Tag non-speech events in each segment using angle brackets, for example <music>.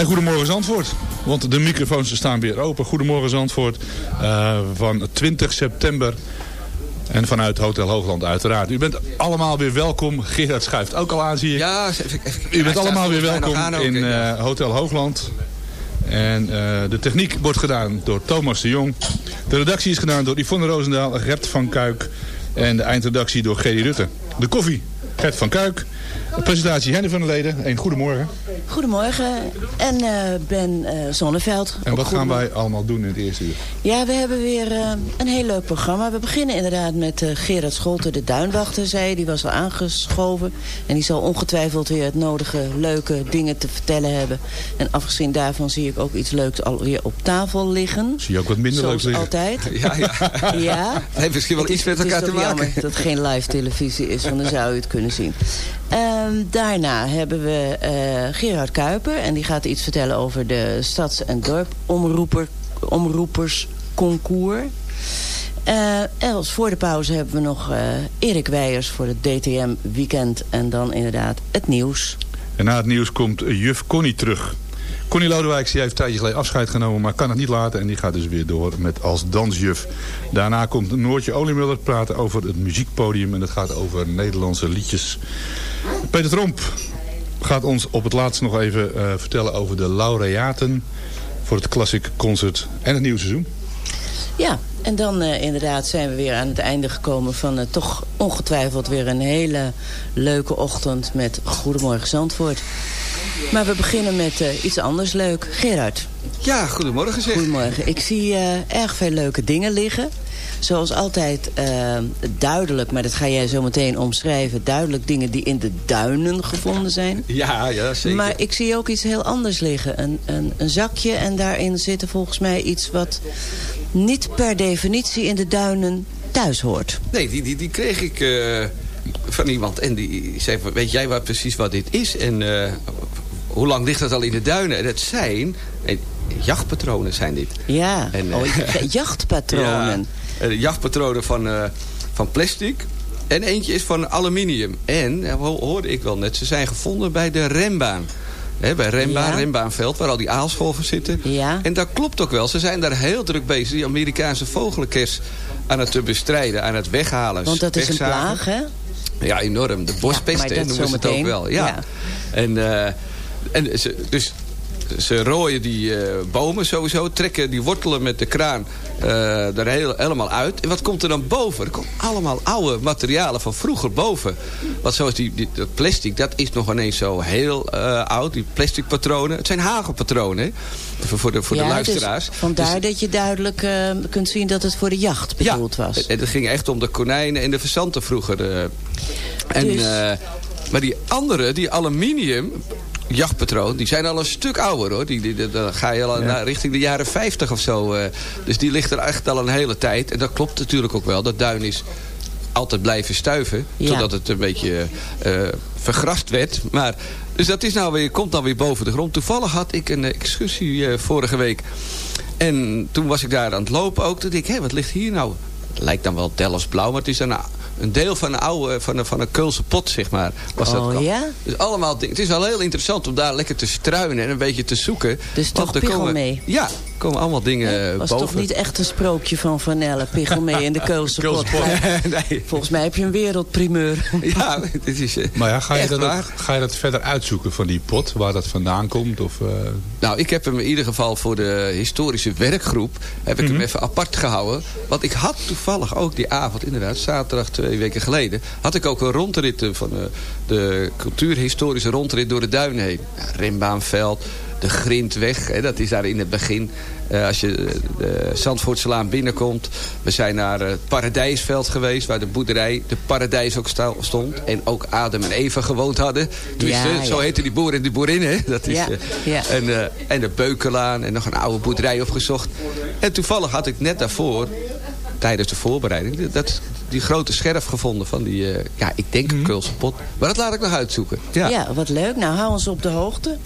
En Goedemorgen Zandvoort. Want de microfoons staan weer open. Goedemorgen Zandvoort. Uh, van 20 september. En vanuit Hotel Hoogland uiteraard. U bent allemaal weer welkom. Gerard schuift ook al aan, zie ik. Ja, even, even, U bent allemaal weer welkom in uh, Hotel Hoogland. En uh, de techniek wordt gedaan door Thomas de Jong. De redactie is gedaan door Yvonne Roosendaal, Gert van Kuik. En de eindredactie door Gerry Rutte. De koffie, Gert van Kuik. De presentatie Henny van der Leden. Een goedemorgen. Goedemorgen. En uh, Ben uh, Zonneveld. En wat gaan wij allemaal doen in het eerste uur? Ja, we hebben weer uh, een heel leuk programma. We beginnen inderdaad met Gerard Scholten, de duinwachter, zei. Die was al aangeschoven. En die zal ongetwijfeld weer het nodige leuke dingen te vertellen hebben. En afgezien daarvan zie ik ook iets leuks alweer op tafel liggen. Zie je ook wat minder Zoals leuks altijd. <laughs> Ja, ja. <laughs> ja. heeft misschien wel iets met elkaar te maken. jammer dat het geen live televisie is, want dan zou u het kunnen zien. Um, <laughs> daarna hebben we uh, Gerard Kuiper. En die gaat iets vertellen over de stads- en dorpomroeper, omroepersconcours. Uh, en als voor de pauze hebben we nog uh, Erik Weijers voor het DTM Weekend. En dan inderdaad het nieuws. En na het nieuws komt juf Connie terug. Connie Lodewijk die heeft een tijdje geleden afscheid genomen, maar kan het niet laten. En die gaat dus weer door met als dansjuf. Daarna komt Noortje Oliemuller praten over het muziekpodium. En dat gaat over Nederlandse liedjes. Peter Tromp gaat ons op het laatst nog even uh, vertellen over de laureaten voor het Classic Concert en het nieuwe seizoen. Ja, en dan uh, inderdaad zijn we weer aan het einde gekomen van uh, toch ongetwijfeld weer een hele leuke ochtend met Goedemorgen Zandvoort. Maar we beginnen met uh, iets anders leuk. Gerard. Ja, goedemorgen zeg. Goedemorgen. Ik zie erg veel leuke dingen liggen. Zoals altijd uh, duidelijk, maar dat ga jij zo meteen omschrijven... duidelijk dingen die in de duinen gevonden zijn. <laughs> Ja, ja, zeker. Maar ik zie ook iets heel anders liggen. Een, een, een zakje en daarin zit er volgens mij iets wat niet per definitie in de duinen thuis hoort. Nee, die, die, die kreeg ik uh, van iemand. En die zei, weet jij wat precies wat dit is? En uh, hoe lang ligt dat al in de duinen? En het zijn... jachtpatronen zijn dit. Ja, en, oh, <laughs> jachtpatronen. Uh, jachtpatronen van, uh, van plastic. En eentje is van aluminium. En, hoorde ik wel net, ze zijn gevonden bij de rembaan. He, bij Rembaan, ja. Rembaanveld, waar al die aalscholven zitten. Ja. En dat klopt ook wel. Ze zijn daar heel druk bezig, die Amerikaanse vogelenkers aan het te bestrijden, aan het weghalen. Want dat is een plaag, hè? Ja, enorm. De bospest, ja, noemen ze het ook wel. Ja. ja. En, uh, en ze, dus ze rooien die uh, bomen sowieso, trekken die wortelen met de kraan uh, er heel, helemaal uit. En wat komt er dan boven? Er komt allemaal oude materialen van vroeger boven. Want zoals die, die, dat plastic, dat is nog ineens zo heel uh, oud. Die plastic patronen. Het zijn hagelpatronen, hè? Voor de, voor ja, de luisteraars. Dus vandaar dus, dat je duidelijk kunt zien dat het voor de jacht bedoeld ja, was. En het ging echt om de konijnen en de verzanten vroeger. en, dus. maar die andere, die aluminium jachtpatroon, die zijn al een stuk ouder hoor. Die, die, die dan ga je al ja. naar, richting de jaren 50 of zo. Uh, dus die ligt er echt al een hele tijd. En dat klopt natuurlijk ook wel. Dat duin is altijd blijven stuiven. Ja. Totdat het een beetje uh, vergrast werd. Maar, dus dat is nou weer, komt dan weer boven de grond. Toevallig had ik een excursie uh, vorige week. En toen was ik daar aan het lopen ook. Toen dacht ik, hé, wat ligt hier nou? Het lijkt dan wel Dellas blauw, maar het is een, een deel van een oude, van een, van een Keulse pot, zeg maar. Was oh dat ja? Dus allemaal dingen. Het is wel heel interessant om daar lekker te struinen en een beetje te zoeken. Dus toch komen, mee? Ja, komen allemaal dingen ja, was boven. toch niet echt een sprookje van Vanelle, piggel mee in de <laughs> Keulse, <laughs> nee. Volgens mij heb je een wereldprimeur. <laughs> ja, dit is uh, Maar ja, ga je, dat ook, ga je dat verder uitzoeken van die pot, waar dat vandaan komt? Of, uh... Nou, ik heb hem in ieder geval voor de historische werkgroep... heb ik Mhm. hem even apart gehouden. Want ik had toevallig ook die avond, inderdaad, zaterdag twee weken geleden... had ik ook een rondrit van uh, de cultuurhistorische rondrit door de duinen heen. Ja, Rimbaanveld, de Grindweg, hè, dat is daar in het begin. Uh, als je de Zandvoortselaan binnenkomt. We zijn naar het Paradijsveld geweest, waar de boerderij, de Paradijs ook stond. En ook Adam en Eva gewoond hadden. Dus Ja, zo heette die boer en die boerin, hè? Dat is, Ja, uh. En, uh, en de Beukelaan en nog een oude boerderij opgezocht. En toevallig had ik net daarvoor, tijdens de voorbereiding... dat, die grote scherf gevonden van die, uh, ja, ik denk een Keulse pot. Maar dat laat ik nog uitzoeken. Ja, ja. Ja, wat leuk. Nou, hou ons op de hoogte.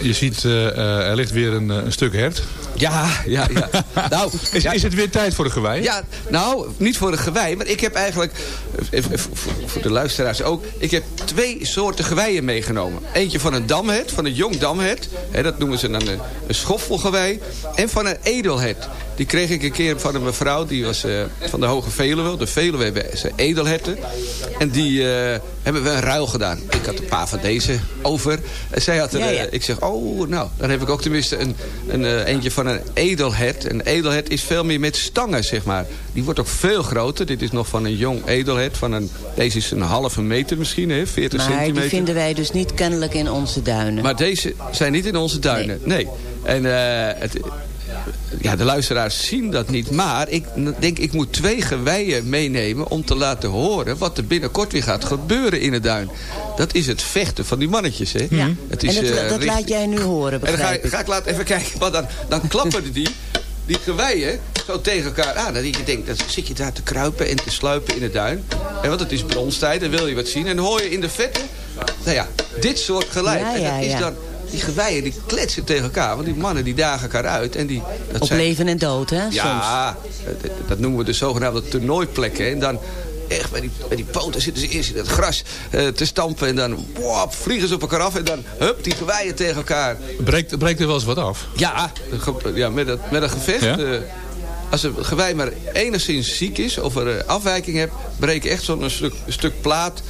Je ziet, uh, uh, er ligt weer een, een stuk hert. Ja, ja, ja. <laughs> nou, Is, ja, is het weer tijd voor de gewei? Ja, nou, niet voor de gewei. Maar ik heb eigenlijk, eh, eh, voor- de luisteraars ook... ik heb twee soorten geweien meegenomen. Eentje van een damhet, van een jong damhet. Hè, dat noemen ze dan een, een schoffelgewei. En van een edelhet. Die kreeg ik een keer van een mevrouw. Die was eh, van de Hoge Veluwe. De Veluwe hebben ze edelherten. En die eh, hebben we een ruil gedaan. Ik had een paar van deze over. En zij had er... Ja, ja. eh, ik zeg, oh, nou, dan heb ik ook tenminste een, een eentje van een edelhert. Een edelhert is veel meer met stangen, zeg maar. Die wordt ook veel groter. Dit is nog van een jong edelhert. Van een, deze is een halve meter misschien, hè, 40 Maar centimeter. die vinden wij dus niet kennelijk in onze duinen. Maar deze zijn niet in onze duinen. Nee. En het, ja, de luisteraars zien dat niet. Maar ik denk, ik moet twee geweien meenemen... om te laten horen wat er binnenkort weer gaat gebeuren in de duin. Dat is het vechten van die mannetjes. Hè? ja. Het en is, dat, eh, dat richt- laat jij nu horen, en dan ga, begrijp ik- ga ik laten even kijken. Want dan, dan klappen die, die geweien zo tegen elkaar aan. Dat je denkt, dan zit je daar te kruipen en te sluipen in de duin. En want het is bronstijd, dan wil je wat zien. En dan hoor je in de vette, nou ja, dit soort geluid. Ja, en ja, dat is ja. dan, die geweien die kletsen tegen elkaar. Want die mannen die dagen elkaar uit. En die, dat Op zijn- leven en dood, hè, soms. ja, dat, dat noemen we de zogenaamde toernooiplekken. En dan echt bij die, bij die poten zitten ze eerst in het gras eh, te stampen. En dan wop, vliegen ze op elkaar af. En dan hup, die geweien tegen elkaar. Breekt, breekt er wel eens wat af? Ja, ge- ja met, het, met een gevecht. Ja? eh, als een gewei maar enigszins ziek is of er eh, afwijking hebt... breekt echt zo'n stuk, stuk plaat,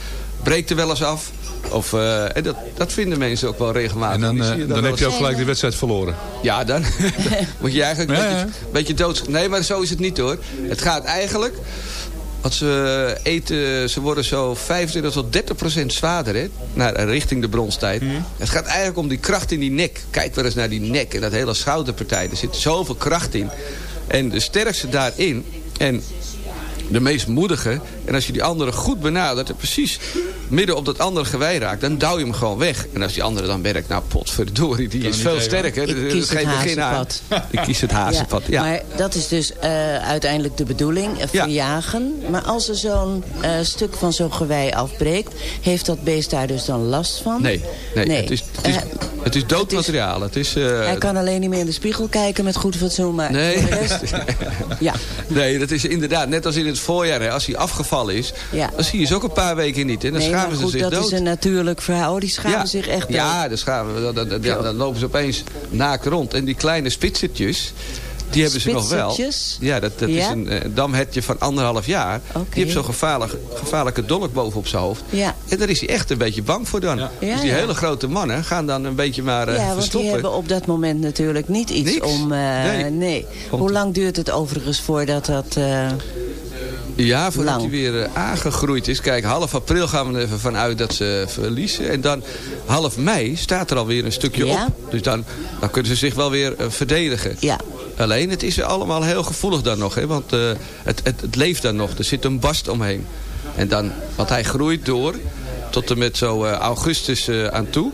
breekt er wel eens af. Of, eh, en dat, dat vinden mensen ook wel regelmatig. En dan, eh, dan heb je ook gelijk de wedstrijd verloren. ja, dan <laughs> moet je eigenlijk een beetje, ja. beetje. Nee, maar zo is het niet hoor. Het gaat eigenlijk... Wat ze eten, ze worden zo 25 tot 30 procent zwaarder, hè? Naar, richting de bronstijd. Mhm. Het gaat eigenlijk om die kracht in die nek. Kijk wel eens naar die nek en dat hele schouderpartij. Er zit zoveel kracht in. En de sterkste daarin... En de meest moedige. En als je die andere goed benadert en precies midden op dat andere gewei raakt... dan douw je hem gewoon weg. En als die andere dan werkt, nou potverdorie, die is veel sterker. Ik kies het geen begin aan. hazenpad. Ik kies het hazenpad, ja. Maar dat is dus eh, uiteindelijk de bedoeling, eh, Ja. verjagen. Maar als er zo'n eh, stuk van zo'n gewei afbreekt... heeft dat beest daar dus dan last van? Nee, nee, Het, is, het, is, het is dood materiaal. Het is, eh, hij kan alleen niet meer in de spiegel kijken met goed fatsoen, maar Nee. voor de rest... <laughs> ja. Nee, dat is inderdaad net als in het voorjaar. Hè, als hij afgevallen is, Ja. dan zie je ze ook een paar weken niet. En dan Nee, schamen ze goed, zich dat dood. is een natuurlijk verhaal. Die schamen ja. zich echt dood. Ja, dan, schamen, dan, dan, dan, ja, dan lopen ze opeens naakt rond. En die kleine spitsertjes, die hebben ze nog wel. Spitsertjes? Ja, dat, dat Ja? is een eh, damhertje van anderhalf jaar. Oké. Die heeft zo'n gevaarlijk, gevaarlijke dolk boven op zijn hoofd. Ja. En daar is hij echt een beetje bang voor dan. Ja, dus die ja. hele grote mannen gaan dan een beetje maar eh Ja, want die hebben op dat moment natuurlijk niet iets Niks. om... eh, Nee. Hoe lang duurt het overigens voordat dat... eh, Ja, voordat hij weer eh, aangegroeid is. Kijk, half april gaan we er even vanuit dat ze verliezen. En dan half mei staat er alweer een stukje Ja? op. Dus dan, dan kunnen ze zich wel weer eh, verdedigen. ja, Alleen, het is allemaal heel gevoelig dan nog. Hè? Want eh, het, het, het leeft dan nog. Er zit een bast omheen. En dan, want hij groeit door tot en met zo augustus aan toe.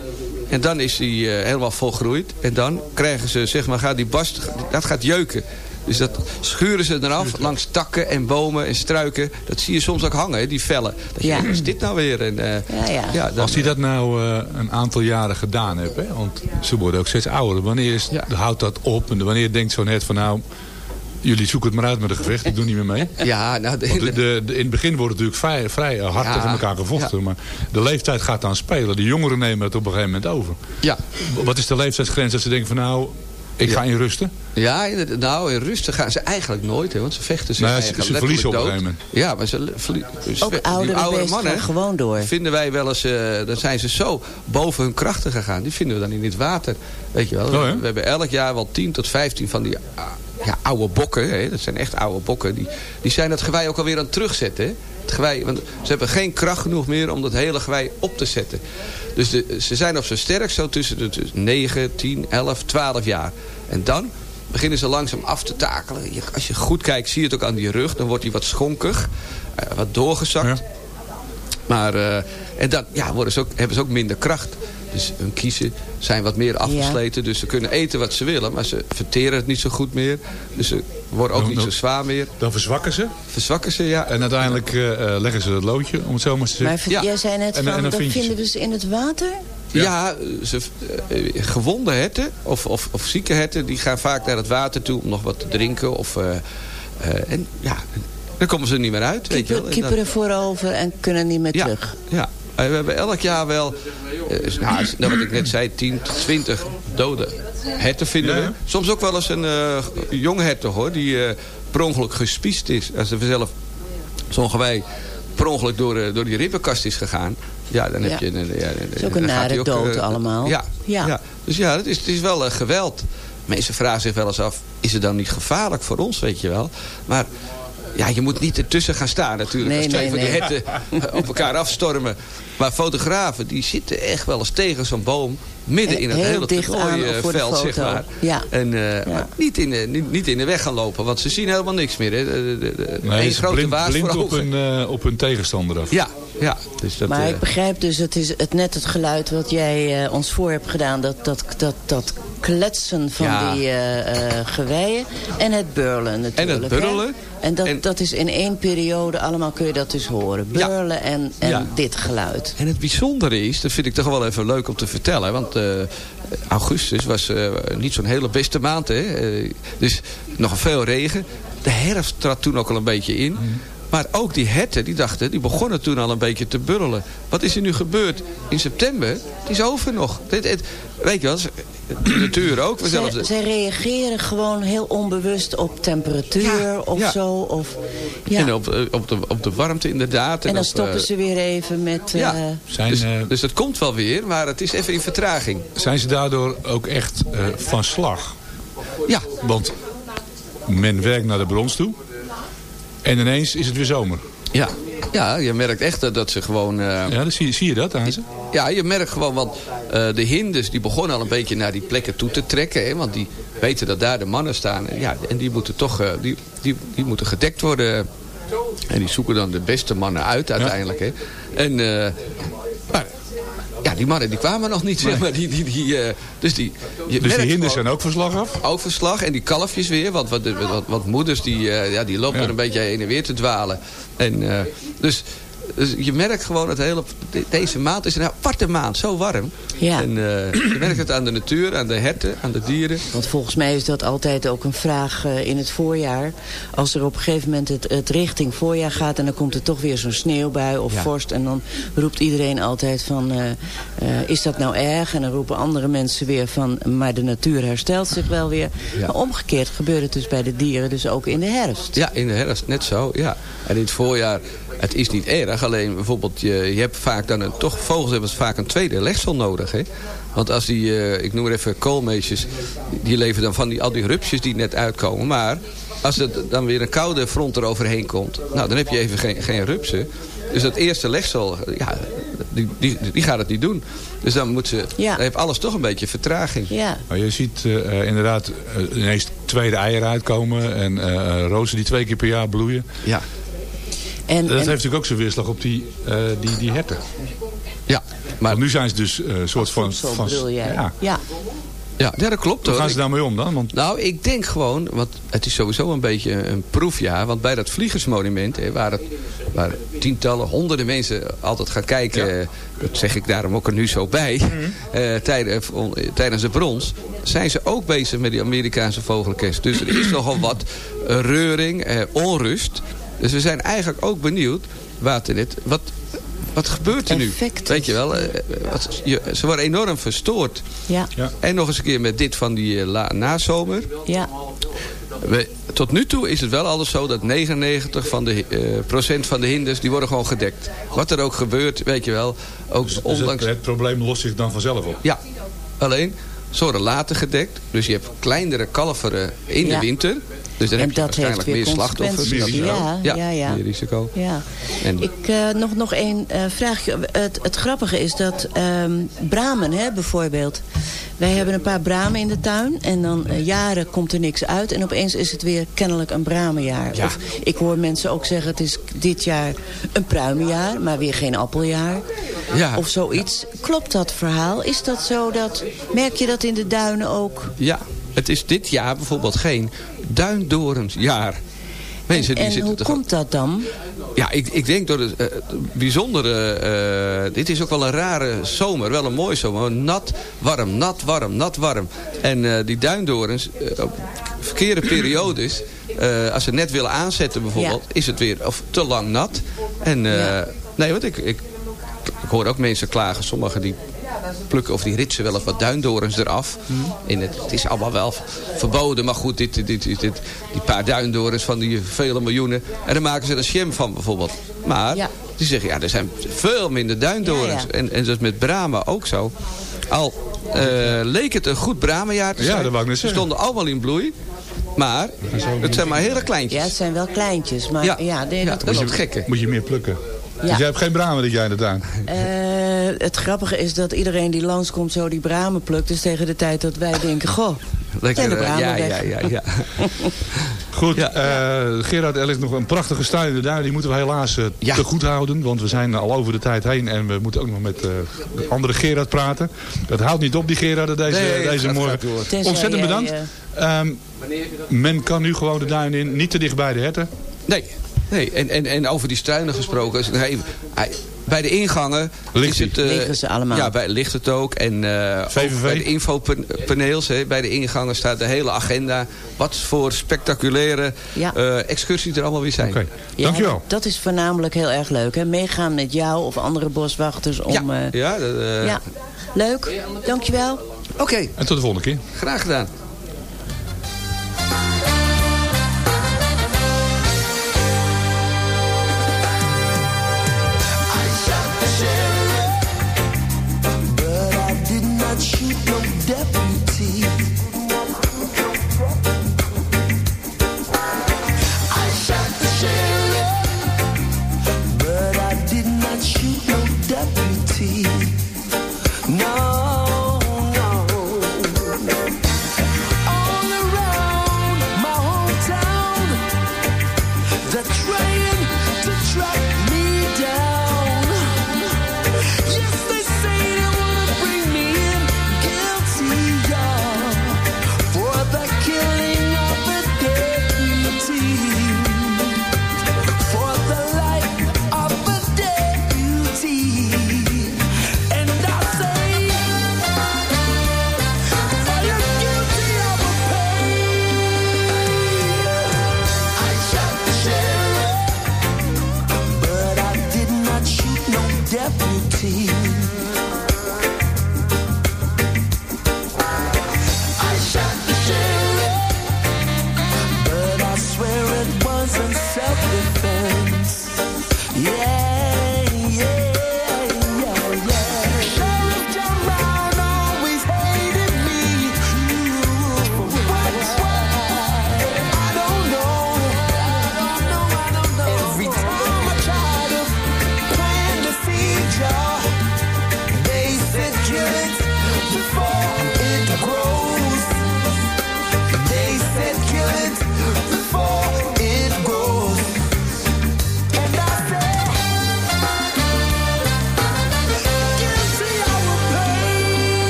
En dan is hij helemaal volgroeid. En dan krijgen ze, zeg maar, gaat die bast, dat gaat jeuken. Dus dat schuren ze eraf langs takken en bomen en struiken. Dat zie je soms ook hangen, hè, die vellen. Dat je Ja. denkt, wat is dit nou weer? En, eh, ja, ja. dan- Als hij dat nou eh, een aantal jaren gedaan heeft, hè, want ze worden ook steeds ouder. Wanneer is, Ja. houdt dat op? En wanneer denkt zo'n het van nou, jullie zoeken het maar uit met een gevecht, ik doe niet meer mee? <laughs> Ja, nou, de- Want de, de- de- in het begin wordt het natuurlijk vrij, vrij hard Ja. tegen elkaar gevochten. Maar de leeftijd gaat dan spelen. De jongeren nemen het op een gegeven moment over. ja. Wat is de leeftijdsgrens dat ze denken van nou, ik ga in rusten? Ja, nou, in rusten gaan ze eigenlijk nooit, hè, want ze vechten zich Nou ja, ze- eigenlijk ze verliezen op een gegeven. Ja, maar ze le- verlie- dus Ook oudere oude mannen gewoon door. vinden wij wel eens, eh, dan zijn ze zo boven hun krachten gegaan. Die vinden we dan in het water. Weet je wel, Oh, ja? we hebben elk jaar wel 10 tot 15 van die ja, oude bokken. Hè, dat zijn echt oude bokken. Die, die zijn het gewei ook alweer aan het terugzetten. Hè. Het gewei, want ze hebben geen kracht genoeg meer om dat hele gewei op te zetten. Dus de, ze zijn op zijn sterk zo tussen de tussen 9, 10, 11, 12 jaar. En dan beginnen ze langzaam af te takelen. Je- als je goed kijkt, zie je het ook aan die rug. Dan wordt hij wat schonkig, eh, wat doorgezakt. Ja. Maar, eh, en dan ja, worden ze ook, hebben ze ook minder kracht. Dus hun kiezen zijn wat meer afgesleten. Dus ze kunnen eten wat ze willen. Maar ze verteren het niet zo goed meer. Dus ze worden ook Dan- niet zo zwaar meer. Dan verzwakken ze. Verzwakken ze, ja. En uiteindelijk eh, eh, leggen ze het loodje, om het zo maar te Maar zeggen. v- jij zei net En- van, en dan vinden we ze in het water? Ja, ze, eh, gewonde herten of, of, of zieke herten... die gaan vaak naar het water toe om nog wat te drinken. Of, eh, eh, en ja, dan komen ze er niet meer uit. weet je wel. Kieper, En dan- kieperen voorover en kunnen niet meer ja, terug. Ja, we hebben elk jaar wel, eh, nou, nou, wat ik net zei, 10, 20 dode herten vinden Ja, we. Soms ook wel eens een eh jong herten hoor, die eh per ongeluk gespiest is. Als er zelf, sommige wij, per ongeluk door, eh, door die ribbenkast is gegaan. Ja, dan heb Ja. je... een ja, is ook een nare dood eh, allemaal. Ja, Ja. ja. dus ja, het is, het is wel eh, geweld. Mensen vragen zich wel eens af, is het dan niet gevaarlijk voor ons, weet je wel? Maar ja, je moet niet ertussen gaan staan natuurlijk. Nee, als twee nee, van die nee. herten op elkaar <laughs> afstormen. Maar fotografen, die zitten echt wel eens tegen zo'n boom. Midden in het Heel hele veld, zeg foto. maar. Ja. En, eh, Maar niet in, de, niet, niet in de weg gaan lopen, want ze zien helemaal niks meer. Hè. De, de, Nee, ze grote blind, waas blind voor op, ogen. eh, op hun tegenstander af. Ja, ja. Dus dat, maar eh, ik begrijp dus, het is het, net het geluid wat jij eh, ons voor hebt gedaan. Dat, dat, dat, dat kletsen van Ja. die eh, eh, geweien. En het burlen natuurlijk. hè? burlen. En, dat, En- dat is in één periode, allemaal kun je dat dus horen. Ja. Burlen en, en Ja. dit geluid. En het bijzondere is, dat vind ik toch wel even leuk om te vertellen. Want eh, augustus was eh, niet zo'n hele beste maand. Hè? Eh, dus nog veel regen. De herfst trad toen ook al een beetje in. Maar ook die herten, die dachten, die begonnen toen al een beetje te burrelen. Wat is er nu gebeurd in september? Het is over nog. Dit, het- weet je wel, de natuur ook. Zij, de- zij reageren gewoon heel onbewust op temperatuur Ja, of ja. zo. Of, ja. En op, eh, op, de, op de warmte inderdaad. en dan op, stoppen eh, ze weer even met... Ja. eh, Zijn, Dus, eh, dus het komt wel weer, maar het is even in vertraging. zijn ze daardoor ook echt eh, van slag? Ja, Want men werkt naar de brons toe. En ineens is het weer zomer. ja. ja je merkt echt dat- dat ze gewoon... eh, Ja, dan zie, zie je dat aan ze. Ja, je merkt gewoon, want eh, de hinders die begonnen al een beetje naar die plekken toe te trekken. Hè, want die weten dat daar de mannen staan. En, ja, en die moeten toch eh, die, die, die moeten gedekt worden. En die zoeken dan de beste mannen uit uiteindelijk. Hè. En, eh, ja, die mannen die kwamen nog niet, zeg maar. Die, die, die, eh, dus die, je Dus die hinders zijn ook van slag af. overslag. En die kalfjes weer. Want wat, wat, wat moeders die, eh, ja, die lopen Ja. er een beetje heen en weer te dwalen. En, eh, dus, dus je merkt gewoon dat hele, de- deze maand is een aparte maand. Zo warm. Ja. En eh, je merkt het aan de natuur, aan de herten, aan de dieren. Want volgens mij is dat altijd ook een vraag eh, in het voorjaar. Als er op een gegeven moment het, het richting voorjaar gaat... en dan komt er toch weer zo'n sneeuwbui of Ja. vorst... en dan roept iedereen altijd van... eh, is dat nou erg? En dan roepen andere mensen weer van... maar de natuur herstelt zich wel weer. Ja. Maar omgekeerd gebeurt het dus bij de dieren... dus ook in de herfst. Ja, in de herfst net zo, ja. En in het voorjaar, het is niet erg. Alleen bijvoorbeeld, je, je hebt vaak dan een, toch, vogels hebben vaak een tweede legsel nodig, hè. Want als die, eh, ik noem maar even koolmeesjes, die leven dan van die, al die rupsjes die net uitkomen. Maar als er dan weer een koude front eroverheen komt, nou, dan heb je even geen, geen rupsen. Dus dat eerste legsel, ja, die, die, die gaat het niet doen. Dus dan moet ze, Ja. dan heeft alles toch een beetje vertraging. Ja, Maar je ziet eh, inderdaad eh, ineens tweede eieren uitkomen. En rozen die twee keer per jaar bloeien. Ja, en, Dat en- heeft natuurlijk ook zijn weerslag op die, eh, die, die herten. ja. Maar Want nu zijn ze dus eh, een soort van... zo van ja. ja. ja, ja, dat klopt Hoe hoor. gaan ze daarmee om dan? Want Nou, ik denk gewoon, want het is sowieso een beetje een proefjaar. Want bij dat vliegersmonument, hè, waar, het, waar tientallen, honderden mensen altijd gaan kijken. eh, Dat zeg ik daarom ook er nu zo bij. <laughs> eh, tijdens, tijdens de brons. Zijn ze ook bezig met die Amerikaanse vogelkest. Dus er is nogal wat reuring, eh, onrust. Dus we zijn eigenlijk ook benieuwd, Waternet, wat, wat gebeurt er nu? Effect Weet je wel, eh, wat, je, ze worden enorm verstoord. Ja, Ja. En nog eens een keer met dit van die eh, la- nazomer. ja. We, tot nu toe is het wel alles zo dat 99 van de, eh, procent van de hinders... die worden gewoon gedekt. Wat er ook gebeurt, weet je wel. Ook dus het, ondanks... het probleem lost zich dan vanzelf op. Ja, alleen ze worden later gedekt. Dus je hebt kleinere kalveren in Ja. de winter. Dus dan En heb je dat heeft weer meer slachtoffers. wel- Ja, ja, ja. meer risico. Ja. En- Ik, eh, nog, nog één eh, vraagje. Het, het grappige is dat ehm, bramen, hè, bijvoorbeeld. Wij hebben een paar bramen in de tuin. En dan eh, jaren komt er niks uit. En opeens is het weer kennelijk een bramenjaar. Ja. Of ik hoor mensen ook zeggen... het is dit jaar een pruimenjaar, maar weer geen appeljaar. Ja. of zoiets. Klopt dat verhaal? Is dat zo? Dat, merk je dat in de duinen ook? Ja, het is dit jaar bijvoorbeeld geen duindorensjaar. Mensen die en zitten hoe te komt dat dan? Ja, ik, ik denk door het eh, bijzondere... eh, dit is ook wel een rare zomer. Wel een mooie zomer. Nat, warm, nat, warm, nat, warm. En eh, die duindorens, op verkeerde periodes... als ze net willen aanzetten bijvoorbeeld... is het weer of te lang nat. En Ja. nee, want ik, ik, ik hoor ook mensen klagen. Sommigen die plukken of die ritsen wel of wat duindorens eraf. In het, het is allemaal wel verboden. Maar goed, dit, dit, dit, dit- die paar duindorens van die vele miljoenen. En dan maken ze er een jam van bijvoorbeeld. Maar Ja. die zeggen, ja, er zijn veel minder duindorens. Ja, ja. En, en dat is met bramen ook zo. Al eh, leek het een goed bramenjaar te Ja, zijn. dat wou ik net Ze stonden allemaal in bloei. Maar het zijn maar hele kleintjes. Ja, het zijn wel kleintjes. Maar Ja. ja, nee, Ja, dat is het gekke. Moet je meer plukken. Ja. Dus jij hebt geen bramen dit jaar in de tuin. Eh, het grappige is dat iedereen die langskomt zo die bramen plukt. Dus tegen de tijd dat wij denken, goh, Lekker, zijn de eh, bramen ja, weg. ja, ja, ja. <laughs> Goed, Ja. eh, Gerard, er ligt nog een prachtige stuin in de duin. Die moeten we helaas eh, Ja. te goed houden. Want we zijn al over de tijd heen. En we moeten ook nog met eh, de andere Gerard praten. Dat houdt niet op, die Gerard, deze, Nee, deze morgen. Ontzettend jij, bedankt. eh, Ehm, men kan nu gewoon de duin in. Niet te dicht bij de herten. Nee, nee. En, en, en over die struinen gesproken. hij- bij de ingangen Ligt is het, eh, Liggen ze allemaal. Ja, bij, ligt het ook. En eh, ook VVV? bij de infopaneels, hè, bij de ingangen staat de hele agenda. Wat voor spectaculaire Ja. eh, excursies er allemaal weer zijn. Oké, ja, dankjewel. Dat is voornamelijk heel erg leuk. Hè? Meegaan met jou of andere boswachters om... Ja, eh, ja, dat, ja. Leuk, dankjewel. oké. En tot de volgende keer. Graag gedaan.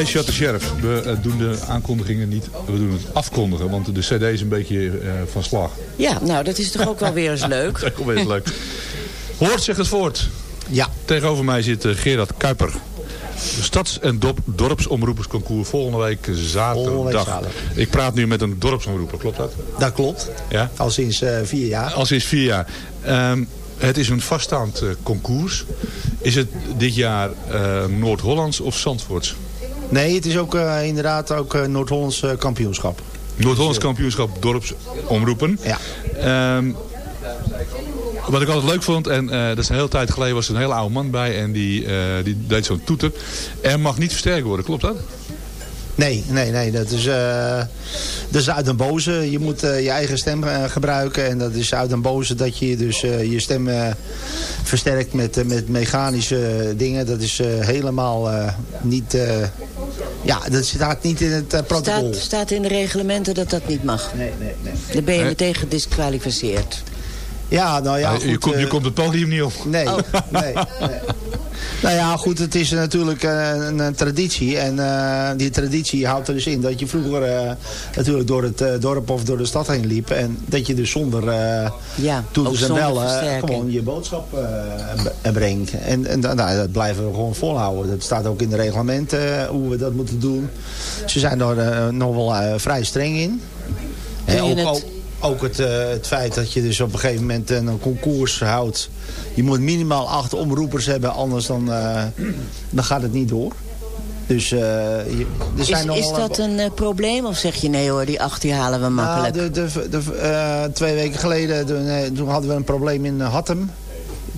I Shot the Sheriff. We eh, doen de aankondigingen niet. We doen het afkondigen. Want de cd is een beetje eh, van slag. Ja, nou, dat is toch ook wel weer eens <laughs> leuk. Dat komt weer eens leuk. Hoort zich het voort. Ja. Tegenover mij zit eh, Gerard Kuiper. De Stads- en dorpsomroepersconcours volgende week zaterdag. Volgende week zaterdag. Ik praat nu met een dorpsomroeper, klopt dat? Dat klopt. Ja? Al sinds eh, vier jaar. Al sinds vier jaar. Ehm, het is een vaststaand eh, concours. Is het dit jaar eh, Noord-Hollands of Zandvoorts? Nee, het is ook eh, inderdaad ook eh, Noord-Hollands eh, kampioenschap. Noord-Hollands kampioenschap dorpsomroepen. Ja. Ehm, wat ik altijd leuk vond, en eh, dat is een hele tijd geleden, was er een hele oude man bij en die, die deed zo'n toeter. Er mag niet versterkt worden, klopt dat? Nee, nee, nee. Dat is, eh, dat is uit een boze. Je moet eh, je eigen stem eh, gebruiken. En dat is uit een boze dat je dus eh, je stem eh, versterkt met, met mechanische dingen. Dat is eh, helemaal eh, niet... eh, ja, dat staat niet in het protocol. Staat, staat in de reglementen dat dat niet mag. Nee, nee, nee. Dan ben je meteen gedisqualificeerd. Ja, nou ja, Ah, je, komt, je eh, komt het podium niet op. Nee, Oh. <laughs> nee, nee. Nou ja, goed, het is natuurlijk eh, een, een traditie. En eh, die traditie houdt er dus in dat je vroeger eh, natuurlijk door het eh, dorp of door de stad heen liep. En dat je dus zonder eh Ja, toeters en zonder bellen gewoon je boodschap eh, brengt. En, en nou, dat blijven we gewoon volhouden. Dat staat ook in de reglementen eh, hoe we dat moeten doen. Ze zijn er eh, nog wel eh, vrij streng in. Je ook, het- ook, ook het, eh, het feit dat je dus op een gegeven moment een concours houdt. Je moet minimaal acht omroepers hebben, anders dan, eh, dan gaat het niet door. Dus eh, je, er Is, zijn nog is wel- dat een eh, probleem of zeg je nee hoor, die acht die halen we makkelijk? nou, de, de, de, eh, twee weken geleden toen, eh, toen hadden we een probleem in eh, Hattem.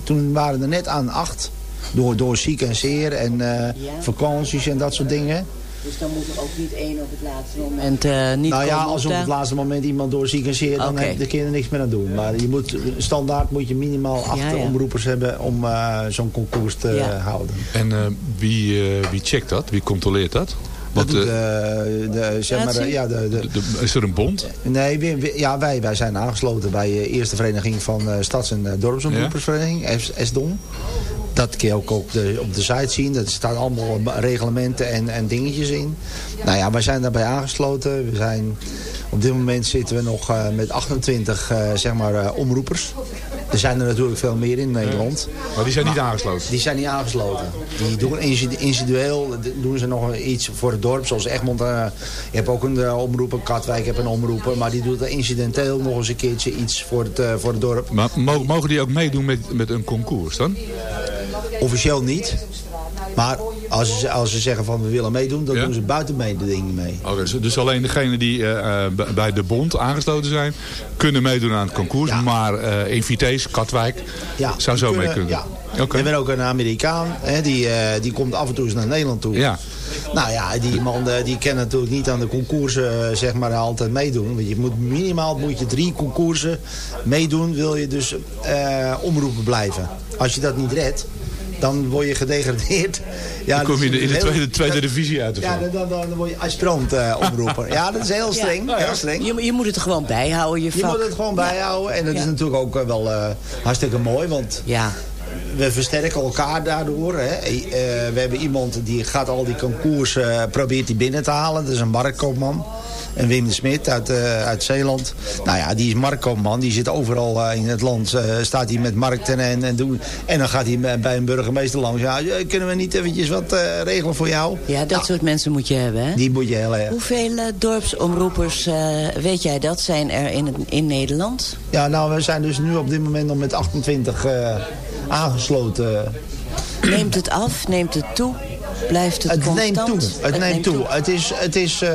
Toen waren er net aan acht. Door, door ziek en zeer en eh, vakanties en dat soort dingen. Dus dan moet er ook niet één op het laatste moment eh, niet nou ja, als op het laatste moment iemand door ziek en zeer, dan Oké. heb de kinderen niks meer aan doen. Maar je moet, standaard moet je minimaal acht Ja, ja. omroepers hebben om eh, zo'n concours te Ja. houden. En eh, wie, eh, wie checkt dat? Wie controleert dat? Dat doet, eh, eh, de, zeg maar, eh, ja, de, de, de- de- is er een bond? Nee, we- we- ja, wij, wij zijn aangesloten bij de eerste vereniging van eh Stads- en eh, Dorpsomroepersvereniging, S- SDOM. Dat kun je ook op de, op de site zien. Er staan allemaal reglementen en, en dingetjes in. Nou ja, wij zijn daarbij aangesloten. We zijn, op dit moment zitten we nog eh, met 28 eh, zeg maar, eh, omroepers. Er zijn er natuurlijk veel meer in Nederland. Maar die zijn niet aangesloten? Die zijn niet aangesloten. Die doen individueel doen ze nog iets voor het dorp. Zoals Egmond. eh, je hebt ook een eh, omroeper. Katwijk heeft een omroeper. Maar die doet er incidenteel nog eens een keertje iets voor het, eh, voor het dorp. Maar mo- mogen die ook meedoen met, met een concours dan? Officieel niet. Maar als ze, als ze zeggen van we willen meedoen, dan Ja? doen ze buiten mee de dingen mee. Oké, dus, dus alleen degenen die eh, eh, bij de bond aangesloten zijn, kunnen meedoen aan het concours. Maar eh in Vitesse, Katwijk, Ja, zou zo mee kunnen. Ja. Hebben ook een Amerikaan, hè, die, eh, die komt af en toe eens naar Nederland toe. Ja. Nou ja, die man eh, die kan natuurlijk niet aan de concoursen eh, zeg maar, altijd meedoen. Want je moet minimaal moet je drie concoursen meedoen, wil je dus eh, omroepen blijven. Als je dat niet redt, dan word je gedegradeerd. Ja, Dan kom je in de, in de heel- tweede, tweede divisie uit te Ja, dan, dan, dan word je aspirant eh omroeper. Ja, dat is heel streng. Heel streng. Je, je moet het er gewoon bijhouden, je Je vak. moet het gewoon bijhouden. En dat is natuurlijk ook eh, wel eh, hartstikke mooi. Want Ja. we versterken elkaar daardoor. Hè. Eh, we hebben iemand die gaat al die concours eh, probeert die binnen te halen. Dat is een marktkoopman. En Wim de Smit uit, eh, uit Zeeland. Nou ja, die is marktkoopman. Die zit overal eh, in het land. eh, staat hij met markten en, en doen. En dan gaat hij bij- een burgemeester langs. Ja, kunnen we niet eventjes wat eh, regelen voor jou? Ja, dat soort mensen moet je hebben, hè? Die moet je heel erg. Hoeveel dorpsomroepers, eh, weet jij dat, zijn er in, het- in Nederland? Ja, nou, we zijn dus nu op dit moment nog met 28 eh, aangesloten. Neemt het af? Neemt het toe? Blijft het, Het constant? neemt toe. Het, neemt toe. Het is, het is uh,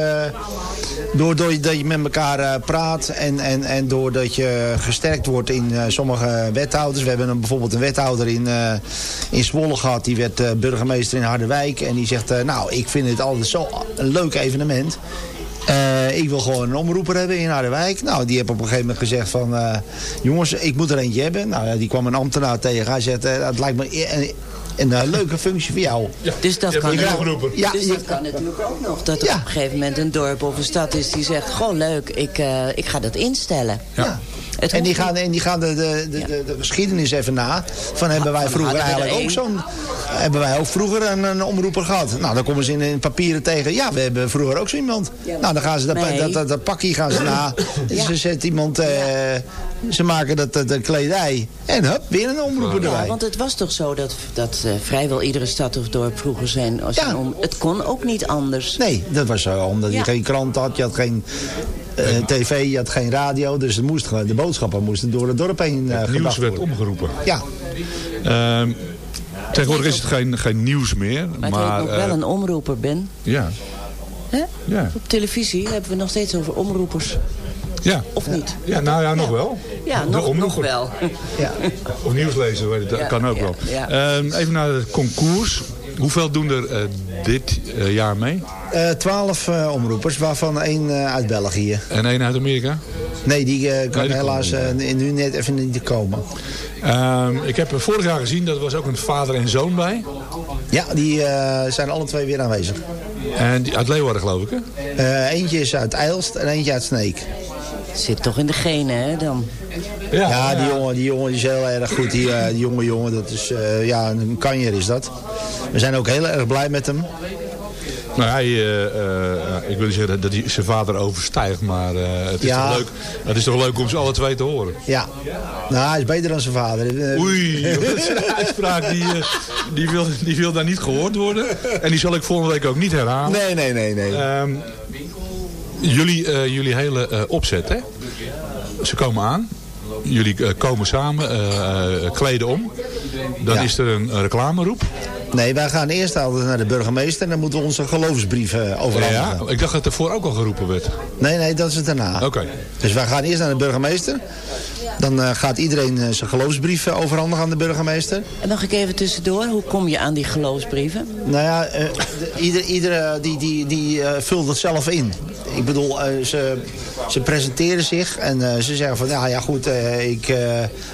doordat je met elkaar uh, praat en, en, en doordat je gesterkt wordt in uh, sommige wethouders. We hebben een, bijvoorbeeld een wethouder in, uh, in Zwolle gehad. Die werd burgemeester in Harderwijk. En die zegt, nou, ik vind het altijd zo een leuk evenement. Ik wil gewoon een omroeper hebben in Harderwijk. Nou, die heeft op een gegeven moment gezegd van... Jongens, ik moet er eentje hebben. Nou, die kwam een ambtenaar tegen. Hij zegt, uh, dat lijkt me een, een, een leuke functie voor jou. Ja, dus dat, kan, ja, dus dat kan natuurlijk ook nog. Dat er ja. op een gegeven moment een dorp of een stad is die zegt... Goh, leuk, ik, uh, ik ga dat instellen. Ja. En die, gaan, en die gaan de, de, de, de, de geschiedenis even na. Van hebben wij vroeger eigenlijk ook zo'n... Hebben wij ook vroeger een, een omroeper gehad? Nou, dan komen ze in, in papieren tegen. Ja, we hebben vroeger ook zo iemand. Nou, dan gaan ze dat, nee. dat, dat, dat, pakje gaan ze na. ja. Ze zet iemand uh, Ze maken dat, dat, dat kledij. En hup, weer een omroeper Ja, erbij. want het was toch zo dat, dat eh, vrijwel iedere stad of dorp vroeger zijn. Als je om, het kon ook niet anders. Nee, dat was zo. Omdat je Ja. geen krant had, je had geen eh, tv, je had geen radio. Dus het moest, gewoon- de boodschappen moesten door het dorp heen eh Het nieuws werd worden. omgeroepen. Ja, Ehm, tegenwoordig is het geen, geen nieuws meer. Maar Maar, het heet nog wel een omroeper, Ben. Ja, Hè? ja, Op televisie hebben we nog steeds over omroepers. Ja. Of niet? Ja, nou ja, nog wel. Ja, De nog, nog wel. ja. Of lezen, weet dat Ja, kan ook ja, wel. ja. Ehm, even naar het concours. Hoeveel doen er eh, dit eh, jaar mee? Eh, Twaalf eh, omroepers, waarvan één eh, uit België. En één uit Amerika? Nee, die eh, kan Nee, helaas eh, nu net even niet komen. Ehm, ik heb vorig jaar gezien, dat was ook een vader en zoon bij. Ja, die eh, zijn alle twee weer aanwezig. En die, uit Leeuwarden geloof ik hè? Eh, eentje is uit Eilst en eentje uit Sneek. Zit toch in de genen, hè, dan. Ja, die, Jongen, die jongen is heel erg goed. Die, eh, die jonge jongen, dat is, eh, ja, een kanjer is dat. We zijn ook heel erg blij met hem. Nou, hij, eh, eh, ik wil niet zeggen dat hij zijn vader overstijgt, maar eh, het, is Ja. toch leuk, het is toch leuk om ze alle twee te horen. Ja, nou, hij is beter dan zijn vader. Oei, dat is een uitspraak die, die, wil, die wil daar niet gehoord worden. En die zal ik volgende week ook niet herhalen. Nee, nee, nee, nee. Ehm, jullie, eh, jullie hele eh, opzet, hè? Ze komen aan. Jullie eh, komen samen, kleden om. Dan Ja. is er een, reclameroep. Nee, wij gaan eerst altijd naar de burgemeester en dan moeten we onze geloofsbrief overhandigen. Ja, ik dacht dat er voor ook al geroepen werd. Nee, nee, dat is het daarna. Oké. Dus wij gaan eerst naar de burgemeester. Dan eh, gaat iedereen eh, zijn geloofsbrief overhandigen aan de burgemeester. En mag ik even tussendoor, hoe kom je aan die geloofsbrieven? Nou ja, eh, de- ieder, iedere die, die, die vult het zelf in. Ik bedoel, ze, ze presenteren zich en ze zeggen van... ja, ja goed, ik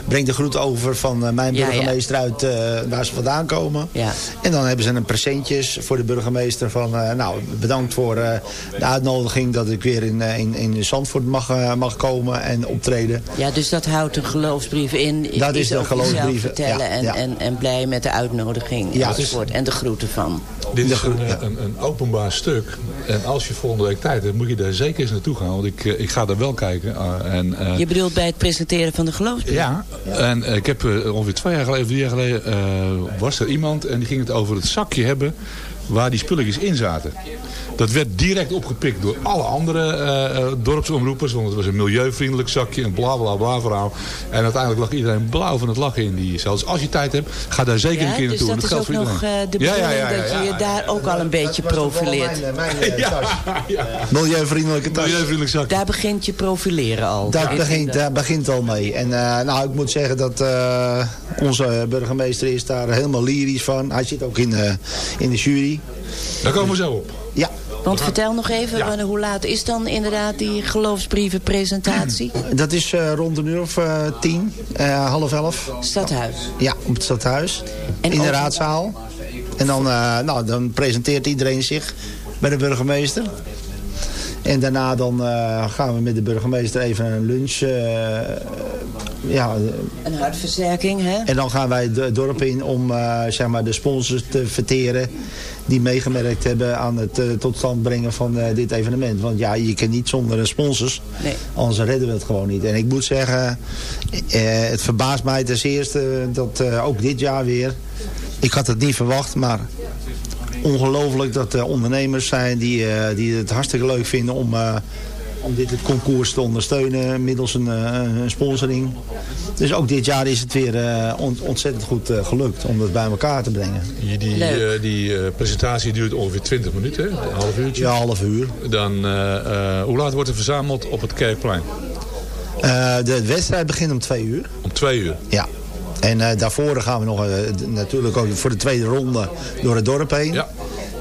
breng de groet over van mijn Ja, ja. burgemeester uit waar ze vandaan komen. Ja. En dan hebben ze een presentjes voor de burgemeester van... nou, bedankt voor de uitnodiging dat ik weer in, in, in Zandvoort mag, mag komen en optreden. Ja, dus dat houdt een geloofsbrief in. Dat is jezelf geloofsbrief, vertellen ja, en, ja. En, en blij met de uitnodiging Ja, enzovoort. En de groeten van. Dit is een, een, een openbaar stuk. En als je volgende week tijd hebt, moet je daar zeker eens naartoe gaan. Want ik, eh, ik ga daar wel kijken. eh, en, eh, Je bedoelt bij het presenteren van de geloofsbrief? ja, en ik heb ongeveer twee jaar geleden, drie jaar geleden, eh, was er iemand en die ging het over het zakje hebben waar die spulletjes in zaten. Dat werd direct opgepikt door alle andere eh, eh, dorpsomroepers, want het was een milieuvriendelijk zakje, een bla bla bla verhaal. En uiteindelijk lag iedereen blauw van het lachen in die cel. Dus als je tijd hebt, ga daar zeker een keer dus naartoe. dat En is ook nog eh, de Ja, bedoeling ja, ja, ja, dat je je daar ook al een beetje profileert. <laughs> Milieuvriendelijke tas. Milieuvriendelijk zakje. Daar begint je profileren al. Dat Is begint, dat- daar begint al mee. En eh, nou, ik moet zeggen dat eh, onze burgemeester is daar helemaal lyrisch van. Hij zit ook in, eh, in de jury. Daar komen we zo op. Ja, Want vertel nog even, hoe laat is dan inderdaad die geloofsbrievenpresentatie? dat is eh, rond een uur of eh, tien, eh, half elf. Stadhuis. Ja, op het stadhuis. En in de raadzaal. En dan, eh, nou, dan presenteert iedereen zich bij de burgemeester. En daarna dan eh, gaan we met de burgemeester even een lunch. eh, ja, Een hartversterking, hè? En dan gaan wij het dorp in om eh, zeg maar de sponsors te verteren... die meegemerkt hebben aan het tot stand brengen van dit evenement. Want ja, je kan niet zonder de sponsors. Nee. Anders redden we het gewoon niet. En ik moet zeggen, het verbaast mij ten eerste dat ook dit jaar weer... Ik had het niet verwacht, maar ongelooflijk dat er ondernemers zijn die, eh, die het hartstikke leuk vinden om, eh, om dit het concours te ondersteunen middels een, eh, een sponsoring. Dus ook dit jaar is het weer eh, ont- ontzettend goed gelukt om dat bij elkaar te brengen. Die, die, die eh, presentatie duurt ongeveer 20 minuten, hè? een half uurtje. Ja, half uur. Dan, eh, eh, hoe laat wordt er verzameld op het Kerkplein? Eh, de wedstrijd begint om twee uur. Om twee uur. Ja. En eh, daarvoor gaan we nog eh, natuurlijk ook voor de tweede ronde door het dorp heen. Ja.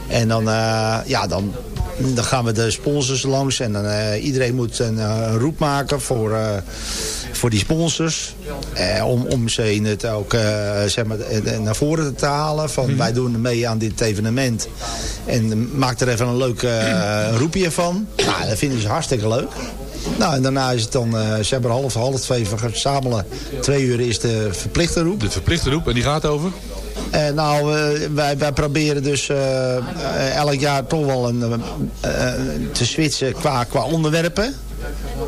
En dan, eh, ja, dan, dan gaan we de sponsors langs. En dan, iedereen moet een roep maken voor, voor die sponsors. Om, om ze in het ook zeg maar, naar voren te halen. Van wij doen mee aan dit evenement. En maak er even een leuk <clears throat> roepje van. Nou, dat vinden ze hartstikke leuk. Nou, en daarna is het dan, eh ze hebben half, half twee verzamelen. Twee uur is de verplichte roep. De verplichte roep, en die gaat over? Eh, nou, eh, wij, wij proberen dus elk jaar toch wel een, te switchen qua, qua onderwerpen.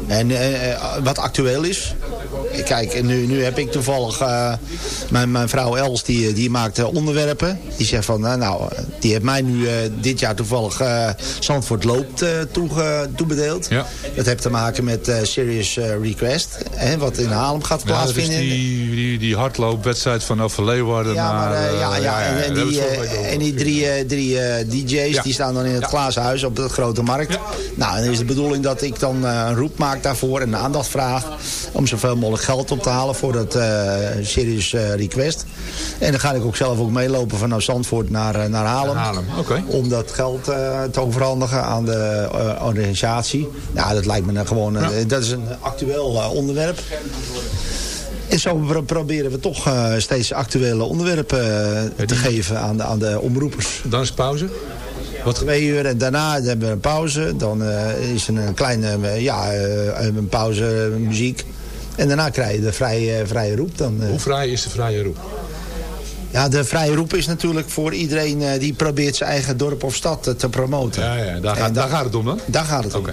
En eh, eh, wat actueel is. kijk, nu, nu heb ik toevallig... eh, mijn, mijn vrouw Els, die, die maakt onderwerpen. Die zegt van, nou, die heeft mij nu dit jaar toevallig Zandvoort Loopt toege- toebedeeld. Ja. Dat heeft te maken met Serious Request. Hè, wat in Haarlem gaat Ja, dat is plaatsvinden. die, die, die hardloopwedstrijd vanaf Leeuwarden Ja, maar naar... ja, ja, en, en die, en die drie, drie DJ's Ja. die staan dan in het glazen huis op de grote markt. Nou, en dan is de bedoeling dat ik dan roep maak daarvoor en aandacht vraag om zoveel mogelijk geld op te halen voor dat eh Serious eh, Request. En dan ga ik ook zelf ook meelopen vanaf Zandvoort naar, eh, naar Haarlem. Om dat geld te overhandigen aan de organisatie. Ja, dat lijkt me gewoon, dat is een actueel onderwerp. En zo pro- proberen we toch steeds actuele onderwerpen te geven aan de, aan de omroepers. Dan is pauze. Wat Twee uur en daarna hebben we een pauze. Dan eh, is er een kleine eh, ja, eh, een pauze muziek. En daarna krijg je de vrije, vrije roep. Dan. Hoe vrij is de vrije roep? Ja, de vrije roep is natuurlijk voor iedereen die probeert zijn eigen dorp of stad te promoten. Ja, ja, daar, gaat, daar gaat het om dan? Daar gaat het om.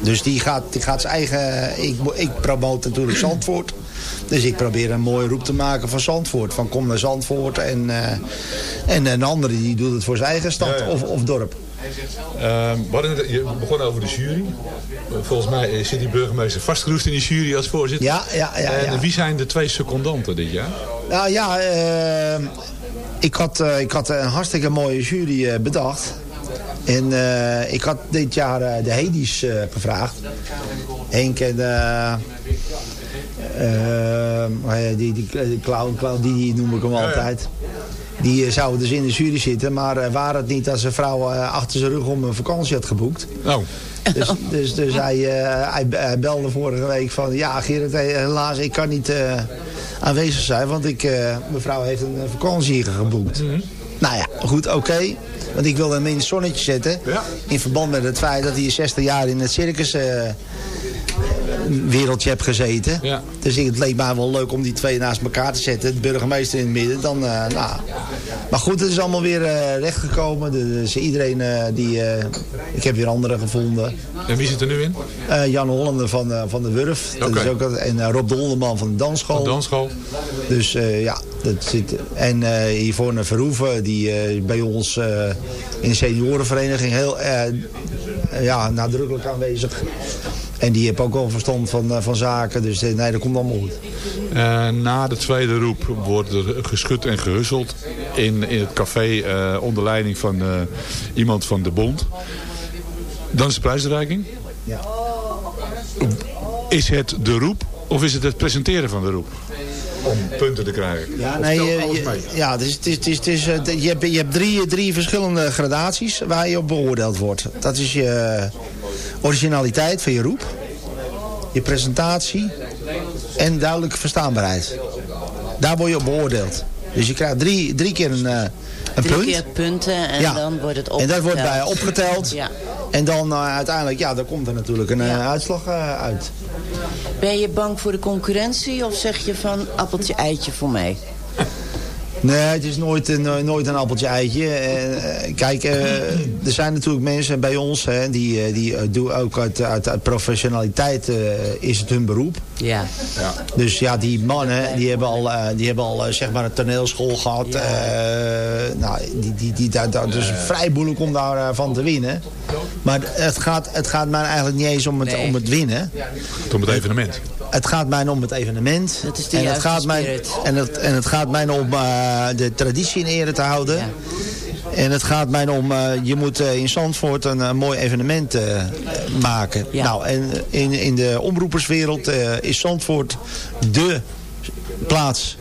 Dus die gaat, die gaat zijn eigen... Ik, ik promote natuurlijk Zandvoort. Dus ik probeer een mooie roep te maken van Zandvoort. Van kom naar Zandvoort. En, eh, en een andere die doet het voor zijn eigen stad Ja, ja. Of, of dorp. Ehm, hadden net- je begon over de jury. Volgens mij zit die burgemeester vastgeroest in die jury als voorzitter. Ja, ja, ja. en ja. wie zijn de twee secondanten dit jaar? Nou ja, eh, ik, had, eh, ik had een hartstikke mooie jury eh, bedacht. En ik had dit jaar de Hedis gevraagd. Henk en... eh, die, die, die clown, clown, die, noem ik hem altijd. Die eh, zouden dus in de jury zitten. Maar waar het niet dat zijn vrouw achter zijn rug om een vakantie had geboekt. Oh, Dus, dus, dus hij, hij, hij belde vorige week van... Ja, Gerrit, helaas, ik kan niet aanwezig zijn... want ik, eh, mevrouw heeft een vakantie geboekt. Nou ja, goed, oké. Want ik wilde hem in het zonnetje zetten. Ja. In verband met het feit dat hij 60 jaar in het circus... wereldje hebt gezeten. Ja. Dus het leek mij wel leuk om die twee naast elkaar te zetten. De burgemeester in het midden. Dan, eh, nou. Maar goed, het is allemaal weer eh rechtgekomen. Dus iedereen eh, die... eh, ik heb weer anderen gevonden. en wie zit er nu in? Jan Hollander van, van de Wurf. Dat is ook, en Rob Dolderman van de dansschool. De dansschool. Dus ja, dat zit. En Yvonne Verhoeven, die bij ons in de seniorenvereniging heel ja, nadrukkelijk aanwezig. En die heeft ook wel verstand van, eh, van zaken. Dus eh, nee, dat komt allemaal goed. Eh, na de tweede roep wordt er geschud en gehusseld in, in het café onder leiding van iemand van de bond. Dan is de prijsreiking. Ja. Is het de roep of is het het presenteren van de roep? Om punten te krijgen. Ja, nee, je, ja, het is, het is, het is, het is, je hebt, je hebt drie, drie verschillende gradaties waar je op beoordeeld wordt. Dat is je originaliteit van je roep, je presentatie en duidelijke verstaanbaarheid. Daar word je op beoordeeld. Dus je krijgt drie, drie keer een, eh, een Drie punt. keer punten en Ja. dan wordt het En opgeteld. dat wordt bij opgeteld. Ja. En dan eh, uiteindelijk, ja, daar komt er natuurlijk een eh, uitslag uit. Ben je bang voor de concurrentie of zeg je van appeltje eitje voor mij? Nee, het is nooit een, eh, nooit een appeltje eitje. Eh, kijk, eh, er zijn natuurlijk mensen bij ons... Hè, die, die doen ook uit, uit, uit professionaliteit is het hun beroep. Ja. Dus ja, die mannen die hebben al, eh, die hebben al zeg maar een toneelschool gehad. Eh, nou, die, die, die, daar, daar, dus vrij moeilijk om daarvan van te winnen. Maar het gaat, het gaat mij eigenlijk niet eens om het, Nee. om het winnen. Om het evenement. Het gaat mij om het evenement. Dat is de en, het gaat mij, en, het, en het gaat mij om eh, de traditie in ere te houden. Ja. En het gaat mij om, eh, je moet eh, in Zandvoort een, mooi evenement maken. Ja. Nou, en in, in de omroeperswereld is Zandvoort de plaats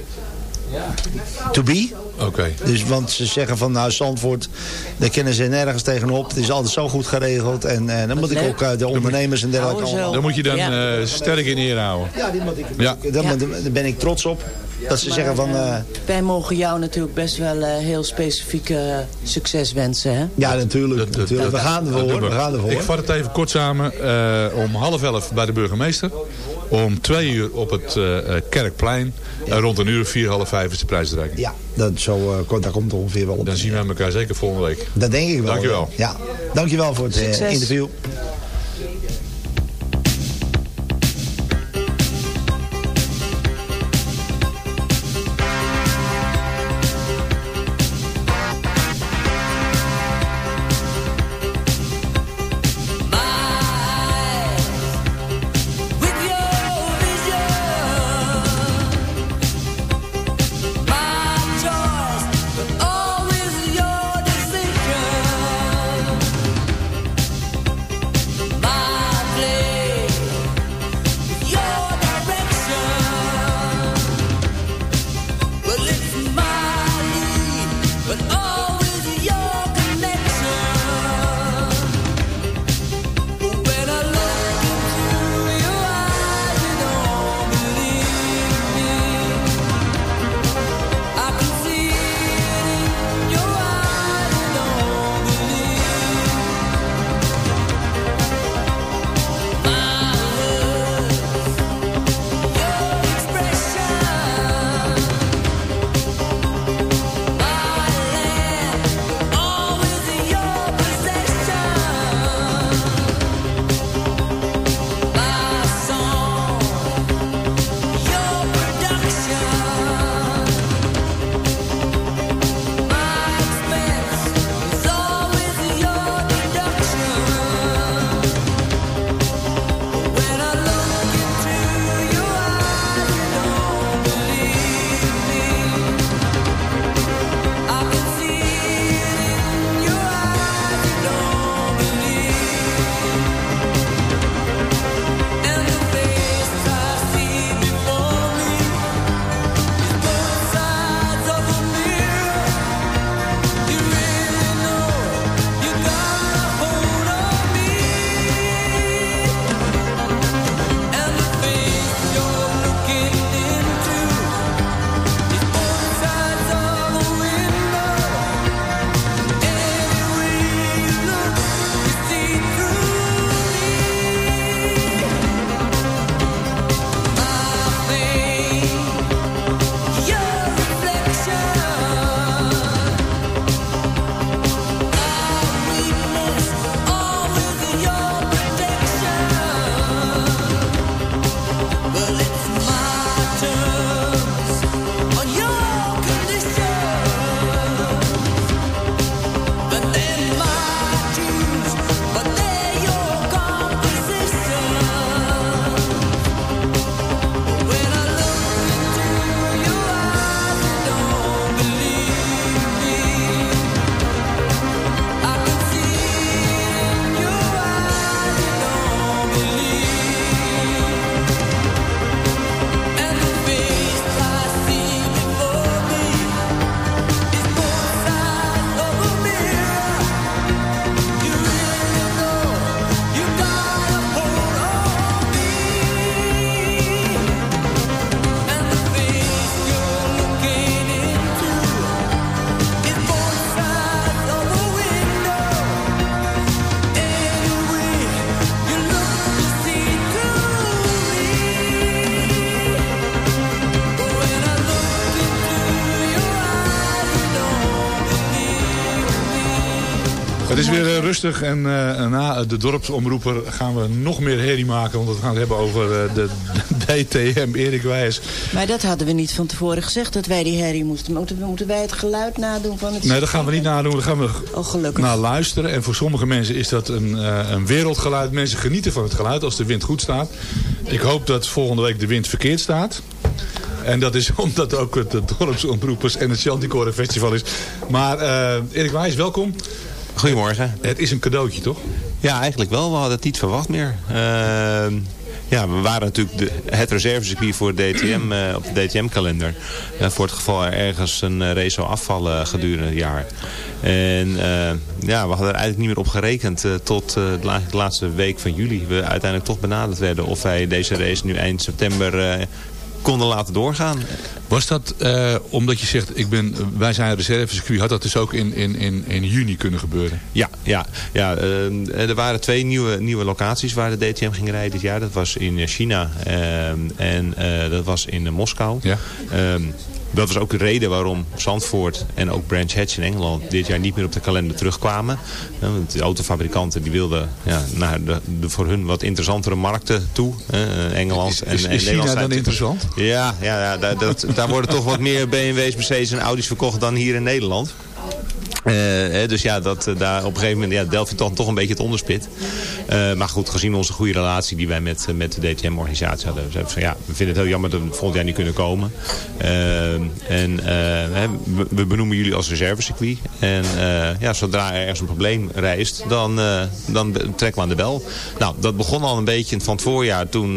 to be. Oké. Dus, want ze zeggen van, nou, Zandvoort, daar kennen ze nergens tegenop. Het is altijd zo goed geregeld. En eh, dan moet ik ook eh, de ondernemers en dergelijke. Dan moet je dan eh, sterk in ere houden. Ja, die moet ik, Ja. daar daar ben ik trots op. Dat ze zeggen van... eh, Wij mogen jou natuurlijk best wel eh, heel specifieke succes wensen, hè? ja, natuurlijk. Dat- dat- natuurlijk. We gaan ervoor. We gaan ervoor. Ik vat het even kort samen. Eh, om half elf bij de burgemeester. Om twee uur op het eh, eh, Kerkplein. En rond een uur of vier, half vijf is de prijsreiking. Ja, dat zo, eh, komt- daar komt het ongeveer wel op. Dan zien we elkaar zeker volgende week. Dat denk ik wel. Dankjewel. Ja, dankjewel voor het eh, Succes. interview. Weer eh, rustig en eh, na de dorpsomroeper gaan we nog meer herrie maken. Want we gaan het hebben over eh, de, <laughs> de DTM Erik Wijs. Maar dat hadden we niet van tevoren gezegd, dat wij die herrie moesten. Moeten, moeten wij het geluid nadoen van het Nee, dat gaan we niet nadoen. Daar gaan we Oh, gelukkig. naar luisteren. En voor sommige mensen is dat een, eh, een wereldgeluid. Mensen genieten van het geluid als de wind goed staat. Ik hoop dat volgende week de wind verkeerd staat. En dat is <laughs> omdat ook het dorpsomroepers en het Chanticore Festival is. Maar eh Erik Wijs, welkom. Goedemorgen. Het is een cadeautje, toch? Ja, eigenlijk wel. We hadden het niet verwacht meer. Ehm, ja, we waren natuurlijk de, het reservecircuit voor DTM, eh, op de DTM-kalender. Eh, voor het geval er ergens een eh, race zou afvallen gedurende het jaar. En eh, ja, we hadden er eigenlijk niet meer op gerekend eh, tot eh, de la- de laatste week van juli. We uiteindelijk toch benaderd werden of wij deze race nu eind september eh, konden laten doorgaan. Was dat eh, omdat je zegt, ik ben, wij zijn reservecircuit, had dat dus ook in, in, in, in juni kunnen gebeuren? Ja, ja, ja ehm, er waren twee nieuwe, nieuwe locaties waar de DTM ging rijden dit jaar. Dat was in China ehm, en eh, dat was in eh, Moskou. Ja. Ehm, dat was ook de reden waarom Zandvoort en ook Branch Hatch in Engeland dit jaar niet meer op de kalender terugkwamen. Want de autofabrikanten die wilden ja, naar de, de voor hun wat interessantere markten toe. eh, Engeland Is- en, is- en is China Nederland. dan interessant? Ja, ja, ja daar, dat, daar worden toch wat meer BMW's, Mercedes en Audi's verkocht dan hier in Nederland. Eh, hè, dus ja, dat, eh, daar op een gegeven moment ja, Delft dan toch een beetje het onderspit. Eh, maar goed, gezien onze goede relatie die wij met, met de DTM-organisatie hadden. van, ja, we vinden het heel jammer dat we volgend jaar niet kunnen komen. En we, we benoemen jullie als reservecircuit. En ja, zodra er ergens een probleem rijst, dan, dan trekken we aan de bel. Nou, dat begon al een beetje van het voorjaar. Toen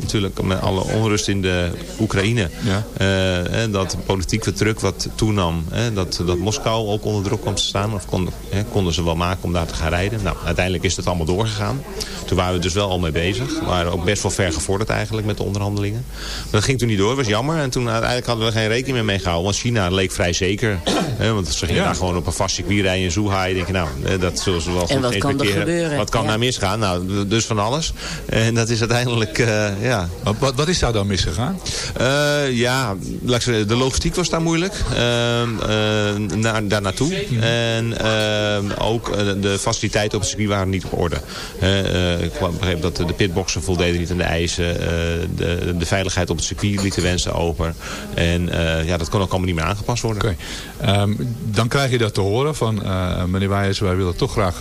natuurlijk met alle onrust in de Oekraïne. Ja. Dat politieke druk wat toenam. Dat, dat Moskou ook onder druk kwam te staan. Of konden, hè, konden ze wel maken om daar te gaan rijden. Nou, uiteindelijk is dat allemaal doorgegaan. Toen waren we dus wel al mee bezig. We waren ook best wel ver gevorderd eigenlijk met de onderhandelingen. Maar dat ging toen niet door. Dat was jammer. En toen uiteindelijk hadden we geen rekening meer mee gehouden. Want China leek vrij zeker. <clears throat> hè, want ze gingen Ja. daar gewoon op een vast circuit rijden in Zhuhai. Denk je, nou, hè, dat zullen ze wel goed wat kan er inspecteren. gebeuren? Wat kan Ja. daar misgaan? Nou, dus van alles. En dat is uiteindelijk, eh, ja, Wat, wat, wat is daar dan misgegaan? eh, ja, de logistiek was daar moeilijk. Ehm, eh, naar, daar naartoe. En ehm, ook eh, de faciliteiten op het circuit waren niet op orde. Eh, ik begreep dat de pitboxen voldeden niet aan de eisen. Eh, de, de veiligheid op het circuit liet de wensen open. En eh, ja, dat kon ook allemaal niet meer aangepast worden. Oké. Ehm, dan krijg je dat te horen van eh, meneer Wijers, wij willen toch graag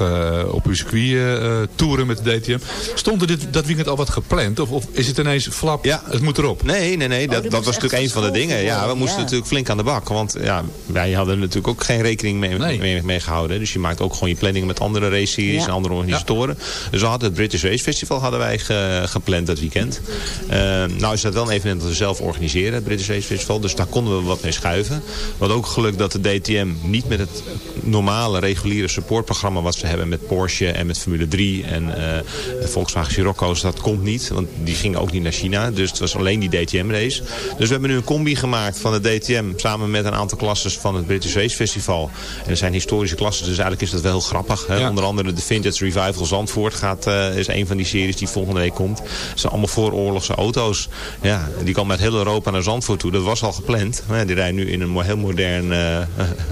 op uw circuit eh, toeren met de DTM. Stond er dit, dat weekend al wat gepland? Of, of is het ineens flap, Ja. het moet erop? Nee, nee, nee. Dat, dit dat moest was natuurlijk een van de dingen. Ja, we moesten ja. natuurlijk flink aan de bak. Want ja, wij hadden er natuurlijk ook geen rekening mee, Nee. mee, mee gehouden. Dus je maakt ook gewoon je planning met andere race-series Ja. en andere organisatoren. Dus we hadden het British Race Festival hadden wij ge- gepland dat weekend. Eh, nou is dat wel een evenement dat we zelf organiseren, het British Race Festival. Dus daar konden we wat mee schuiven. We hadden ook geluk dat de DTM niet met het normale, reguliere supportprogramma wat ze hebben met Porsche en met Formule 3 en eh, Volkswagen Scirocco's, dat komt niet. Want die gingen ook niet naar China. Dus het was alleen die DTM-race. Dus we hebben nu een combi gemaakt van de DTM samen met een aantal klasses van het British Race Festival. En er zijn historische klassen, dus eigenlijk is dat wel heel grappig. Hè? Ja. Onder andere de Vintage Revival Zandvoort gaat, eh, is een van die series die volgende week komt. Het zijn allemaal vooroorlogse auto's. Ja, die komen uit heel Europa naar Zandvoort toe. Dat was al gepland. Maar ja, die rijden nu in een heel modern... eh, <laughs>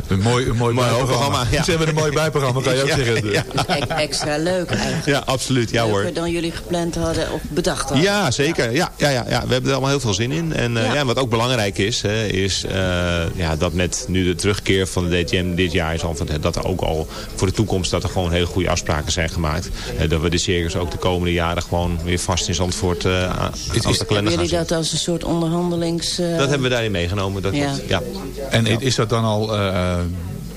Een mooi, een mooi, Mooi bijprogramma. programma, ja. Ze hebben een mooi bijprogramma, kan je <laughs> ook Ja, zeggen. ja. Extra leuk eigenlijk. ja, absoluut. Ja hoor. Dan jullie gepland hadden of bedacht hadden. Ja, zeker. Ja, ja, ja, ja. We hebben er allemaal heel veel zin in. En eh, Ja. ja. wat ook belangrijk is, hè, is eh, ja, dat met nu de terugkeer van de DTM dit jaar is al van, dat er ook al voor de toekomst dat er gewoon hele goede afspraken zijn gemaakt. Dat we de circus ook de komende jaren gewoon weer vast in Zandvoort eh aan aan de kalender jullie zetten. dat als een soort onderhandelings... eh, Dat hebben we daarin meegenomen. Dat Ja. ja. En is dat dan al eh,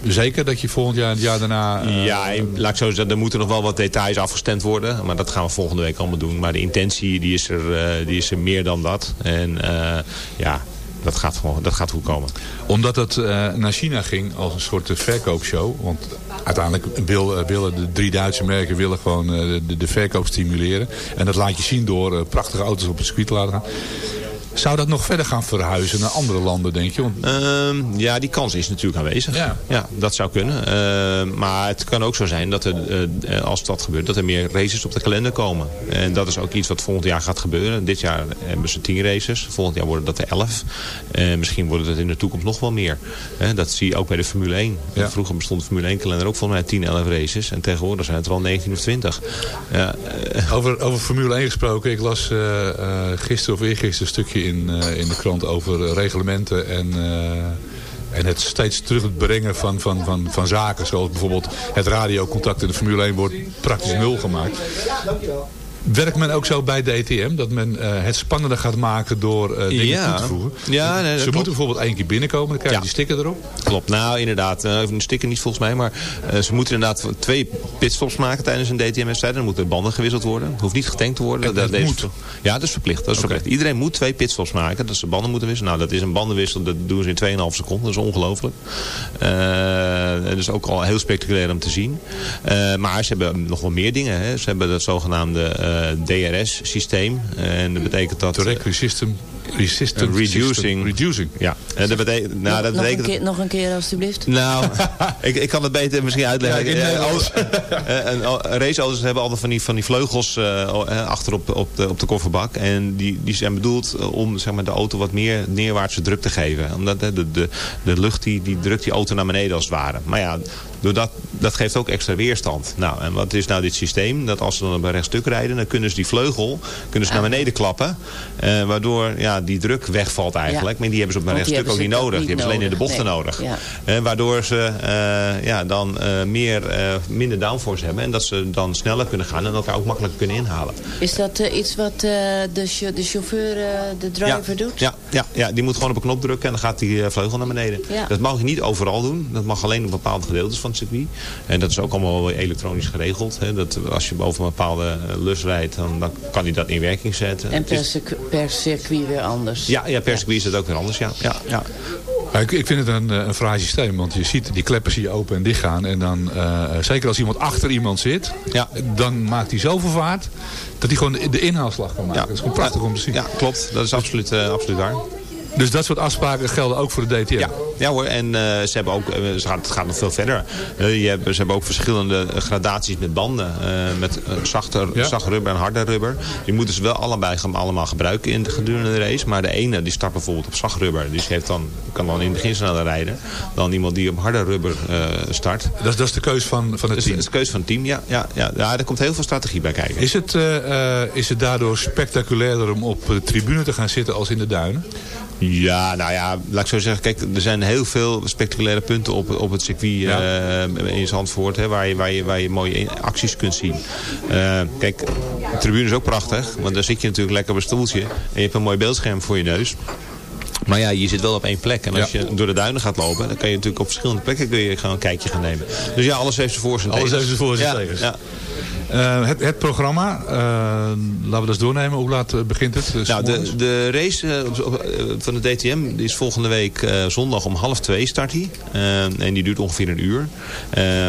zeker dat je volgend jaar, het jaar daarna... eh, Ja, laat ik zo zeggen, er moeten nog wel wat details afgestemd worden. Maar dat gaan we volgende week allemaal doen. Maar de intentie die is er, eh, die is er meer dan dat. En eh, ja, dat gaat, gewoon, dat gaat goed komen. Omdat het eh, naar China ging als een soort eh, verkoopshow. Want uiteindelijk wil, eh, willen de drie Duitse merken willen gewoon de, de verkoop stimuleren. En dat laat je zien door prachtige auto's op het circuit te laten gaan. Zou dat nog verder gaan verhuizen naar andere landen, denk je? Want... Ehm, ja, die kans is natuurlijk aanwezig. Ja. dat zou kunnen. Ehm, maar het kan ook zo zijn dat er, eh, als dat gebeurt, dat er meer races op de kalender komen. En dat is ook iets wat volgend jaar gaat gebeuren. Dit jaar hebben ze tien races. Volgend jaar worden dat er elf. En misschien worden het in de toekomst nog wel meer. Dat zie je ook bij de Formule 1. Ja. Vroeger bestond de Formule 1 kalender ook volgens mij 10, 11 races. En tegenwoordig zijn het er al 19 of 20. Ja, eh, Over, over Formule 1 gesproken. Ik las gisteren of eergisteren een stukje in, eh, in de krant over reglementen en... eh, en het steeds terugbrengen van, van, van, van zaken. Zoals bijvoorbeeld het radiocontact in de Formule 1 wordt praktisch nul gemaakt. Werkt men ook zo bij DTM? Dat men eh, het spannender gaat maken door eh, dingen Ja. toe te voegen? Ja, nee, Ze klopt. moeten bijvoorbeeld één keer binnenkomen. Dan krijg je Ja. die sticker erop. Klopt, nou inderdaad. Uh, een sticker niet volgens mij, maar ze moeten inderdaad twee pitstops maken tijdens een DTM-wedstrijd. Dan moeten banden gewisseld worden. Het hoeft niet getankt te worden. Dat, deze- moet? Ja, dat is verplicht. Dat is Oké. verplicht. Iedereen moet twee pitstops maken. Dat ze banden moeten wisselen. Nou, dat is een bandenwissel. Dat doen ze in 2,5 seconden. Dat is ongelooflijk. Dat is ook al heel spectaculair om te zien. Maar ze hebben nog wel meer dingen. Hè. Ze hebben dat zogenaamde DRS-systeem. En dat betekent dat... Resistant, resistant Eh, reducing. system. Reducing. Ja, en dat betekent... Nou, dat nog, betekent een keer, nog een keer alstublieft. nou, <laughs> ik, ik kan het beter misschien uitleggen. Ja, in Eh, <laughs> eh, eh, raceauto's hebben altijd van die, van die vleugels eh, eh, achter op, op, de, op de kofferbak. En die, die zijn bedoeld eh, om zeg maar, de auto wat meer neerwaartse druk te geven. Omdat hè, de, de, de lucht die, die drukt die auto naar beneden als het ware. Maar ja, doordat, dat geeft ook extra weerstand. Nou, en wat is nou dit systeem? Dat als ze dan op een rechtstuk rijden, dan kunnen ze die vleugel kunnen ze naar beneden klappen. eh, waardoor ja, die druk wegvalt eigenlijk. Maar die hebben ze op een rechtstuk ook niet nodig. Die hebben ze alleen in de bochten nodig. Eh, waardoor ze eh, ja, dan eh, meer, minder downforce hebben. En dat ze dan sneller kunnen gaan en elkaar ook makkelijker kunnen inhalen. Is dat iets wat de, de chauffeur, de driver doet? Ja, ja, ja, die moet gewoon op een knop drukken en dan gaat die vleugel naar beneden. Dat mag je niet overal doen. Dat mag alleen op bepaalde gedeeltes van het circuit. En dat is ook allemaal wel elektronisch geregeld. Hè. Dat als je boven een bepaalde lus rijdt, dan, dan kan hij dat in werking zetten. En per, circuit weer anders. ja, ja, per circuit is dat ook weer anders. Ja, ja, ja. Ik, ik vind het een, eh, een fraai systeem. Want je ziet die kleppen zie je open en dicht gaan. En dan, eh, zeker als iemand achter iemand zit. Ja. Dan maakt hij zoveel vaart. Dat hij gewoon de, de inhaalslag kan maken. Ja. Dat is gewoon prachtig om te zien. ja, klopt. Dat is absoluut, eh, absoluut waar. Dus dat soort afspraken gelden ook voor de DTM. Ja, ja hoor, en eh, ze hebben ook, eh, ze het gaat nog veel verder. Eh, je hebt, ze hebben ook verschillende gradaties met banden. met zachter, Ja. zacht rubber en harder rubber. Die moeten ze wel allebei gaan, allemaal gebruiken in de gedurende de race. Maar de ene die start bijvoorbeeld op zacht rubber. Dus die heeft dan, kan dan in het begin sneller rijden. Dan iemand die op harder rubber start. Dat, is, dat is de keus van, van het team. dat is de keuze van het team, ja. ja, ja. ja er komt heel veel strategie bij kijken. Is het, is het daardoor spectaculairder om op de tribune te gaan zitten als in de duinen? Ja, nou ja, laat ik zo zeggen. Kijk, er zijn heel veel spectaculaire punten op, op het circuit Ja. eh, in Zandvoort. Hè, waar, je, waar, je, waar je mooie acties kunt zien. Eh, kijk, de tribune is ook prachtig. Want daar zit je natuurlijk lekker op een stoeltje. En je hebt een mooi beeldscherm voor je neus. Maar ja, je zit wel op één plek. En als Ja. je door de duinen gaat lopen, dan kan je natuurlijk op verschillende plekken kun je gewoon een kijkje gaan nemen. Dus ja, alles heeft zijn voor en Alles heeft zijn voor en ja, Eh, het, het programma, eh, laten we dat doornemen. Hoe laat eh, begint het? Nou, de, de race van de DTM is volgende week zondag om half twee start. Eh, en die duurt ongeveer een uur.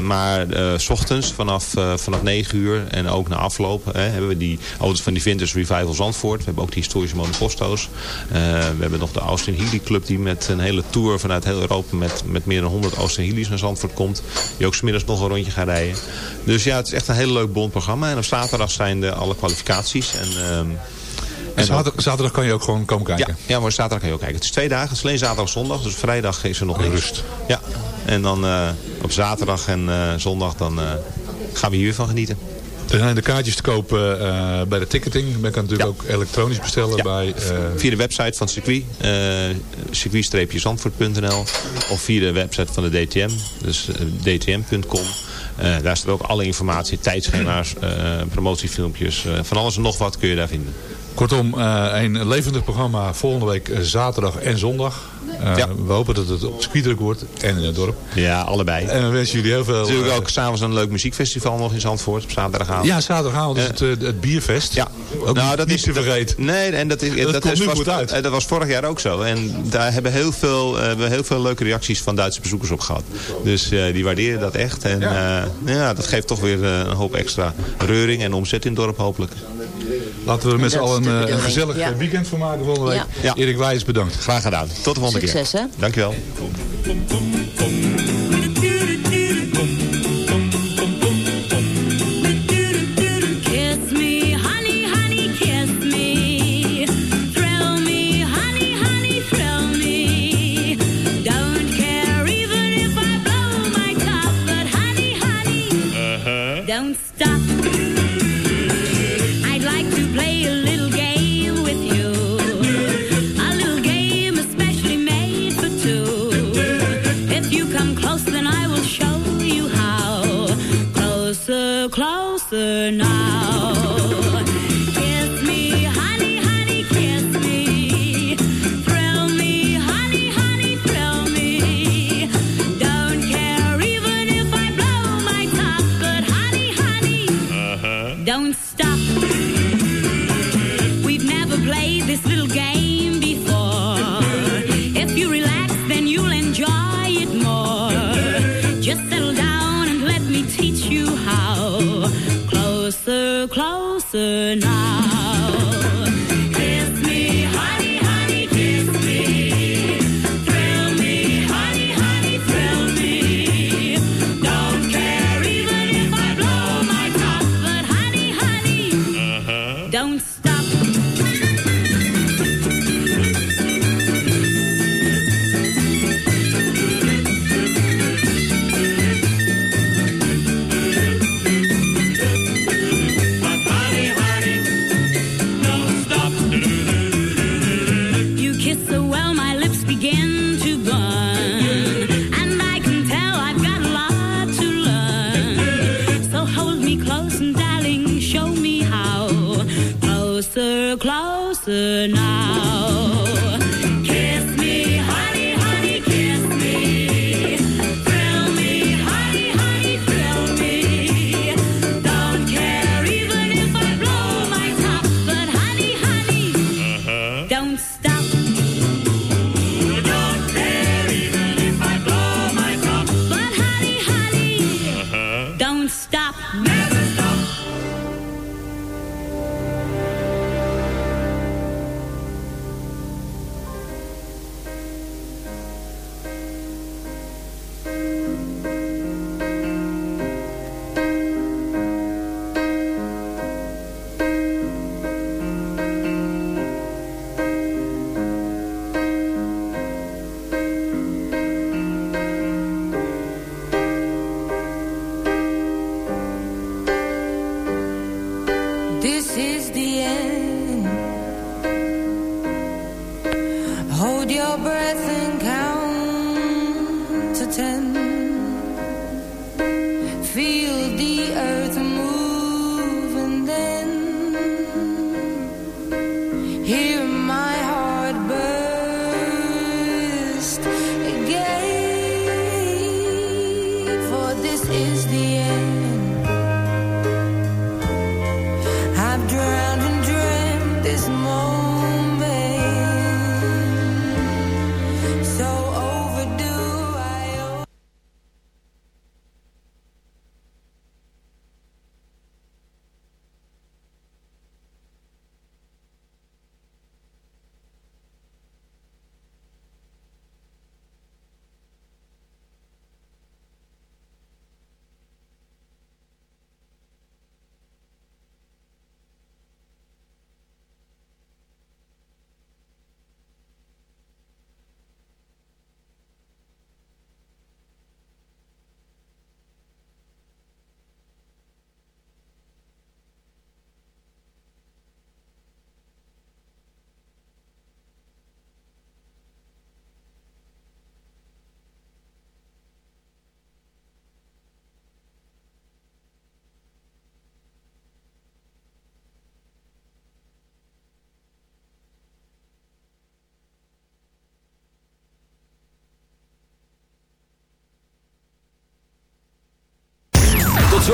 Maar s ochtends vanaf, vanaf 9 uur en ook na afloop hè, hebben we die auto's van die Vintage Revival Zandvoort. We hebben ook die historische monoposto's. We hebben nog de Austin Healey Club die met een hele tour vanuit heel Europa met, met meer dan 100 Austin Healey's naar Zandvoort komt. Die ook smiddags nog een rondje gaan rijden. Dus ja, het is echt een heel leuk bond programma. En op zaterdag zijn de alle kwalificaties. En, ehm, En en zaterdag, zaterdag kan je ook gewoon komen ja, kijken. ja, maar zaterdag kan je ook kijken. Het is twee dagen. Het is alleen zaterdag en zondag. Dus vrijdag is er nog niks. Rust. Ja. En dan eh, op zaterdag en eh, zondag dan eh, gaan we hier van genieten. Er zijn de kaartjes te kopen bij de ticketing. Men kan natuurlijk Ja. ook elektronisch bestellen Ja. bij... Via de website van het circuit. circuit-zandvoort.nl Of via de website van de DTM. Dus dtm.com. Eh, daar staat ook alle informatie, tijdschema's, eh, promotiefilmpjes. eh, van alles en nog wat kun je daar vinden. Kortom, een levendig programma volgende week zaterdag en zondag. Eh, Ja. We hopen dat het op circuitdruk wordt en in het dorp. Ja, allebei. En we wensen jullie heel veel... Natuurlijk eh, ook s'avonds een leuk muziekfestival nog in Zandvoort op zaterdagavond. Ja, zaterdagavond is het, eh, het bierfest. Ja, Ook nou, niet, dat niet is te vergeten. Nee, en dat, is, Dat komt is, was, goed uit. dat was vorig jaar ook zo. En daar hebben heel veel, we heel veel leuke reacties van Duitse bezoekers op gehad. Dus die waarderen dat echt. En Ja. ja, ja dat geeft toch weer een hoop extra reuring en omzet in het dorp hopelijk. Laten we er met z'n allen eh, een gezellig eh, weekend van maken volgende week. Erik Wijs, bedankt. Graag gedaan. Tot de volgende keer. Succes, hè. Dankjewel.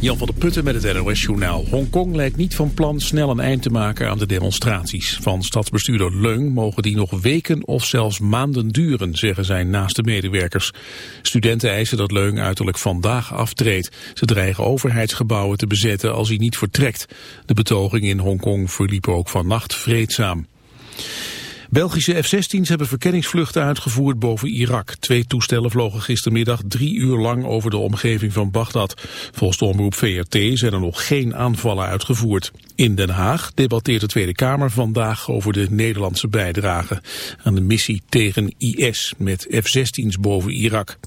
Jan van der Putten met het NOS-journaal. Hongkong lijkt niet van plan snel een eind te maken aan de demonstraties. Van stadsbestuurder Leung mogen die nog weken of zelfs maanden duren, zeggen zijn naaste medewerkers. Studenten eisen dat Leung uiterlijk vandaag aftreedt. Ze dreigen overheidsgebouwen te bezetten als hij niet vertrekt. De betoging in Hongkong verliep ook vannacht vreedzaam. Belgische F-16's hebben verkenningsvluchten uitgevoerd boven Irak. Twee toestellen vlogen gistermiddag drie uur lang over de omgeving van Bagdad. Volgens de omroep VRT zijn er nog geen aanvallen uitgevoerd. In Den Haag debatteert de Tweede Kamer vandaag over de Nederlandse bijdrage aan de missie tegen IS met F-16's boven Irak.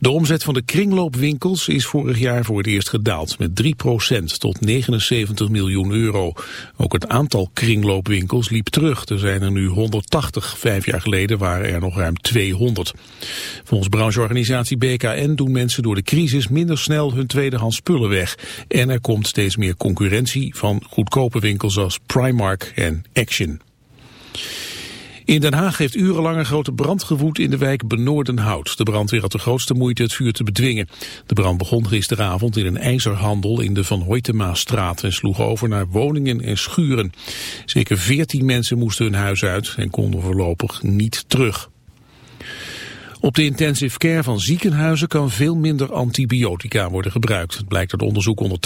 De omzet van de kringloopwinkels is vorig jaar voor het eerst gedaald met 3% tot 79 miljoen euro. Ook het aantal kringloopwinkels liep terug. Er zijn er nu 180. Vijf jaar geleden waren er nog ruim 200. Volgens brancheorganisatie BKN doen mensen door de crisis minder snel hun tweedehands spullen weg. En er komt steeds meer concurrentie van goedkope winkels als Primark en Action. In Den Haag heeft urenlang een grote brand gewoed in de wijk Benoordenhout. De brandweer had de grootste moeite het vuur te bedwingen. De brand begon gisteravond in een ijzerhandel in de Van Hoytema-straat en sloeg over naar woningen en schuren. Zeker veertien mensen moesten hun huis uit en konden voorlopig niet terug. Op de intensive care van ziekenhuizen kan veel minder antibiotica worden gebruikt. Het blijkt uit onderzoek onder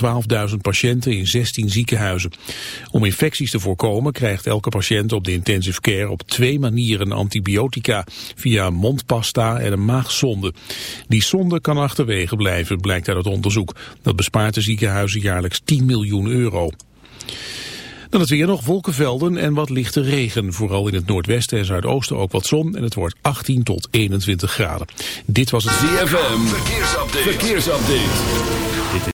12.000 patiënten in 16 ziekenhuizen. Om infecties te voorkomen krijgt elke patiënt op de intensive care op twee manieren antibiotica. Via mondpasta en een maagzonde. Die zonde kan achterwege blijven, blijkt uit het onderzoek. Dat bespaart de ziekenhuizen jaarlijks 10 miljoen euro. Dan het weer nog wolkenvelden en wat lichte regen. Vooral in het noordwesten en zuidoosten ook wat zon. En het wordt 18 tot 21 graden. Dit was het ZFM. Verkeersupdate. Verkeersupdate.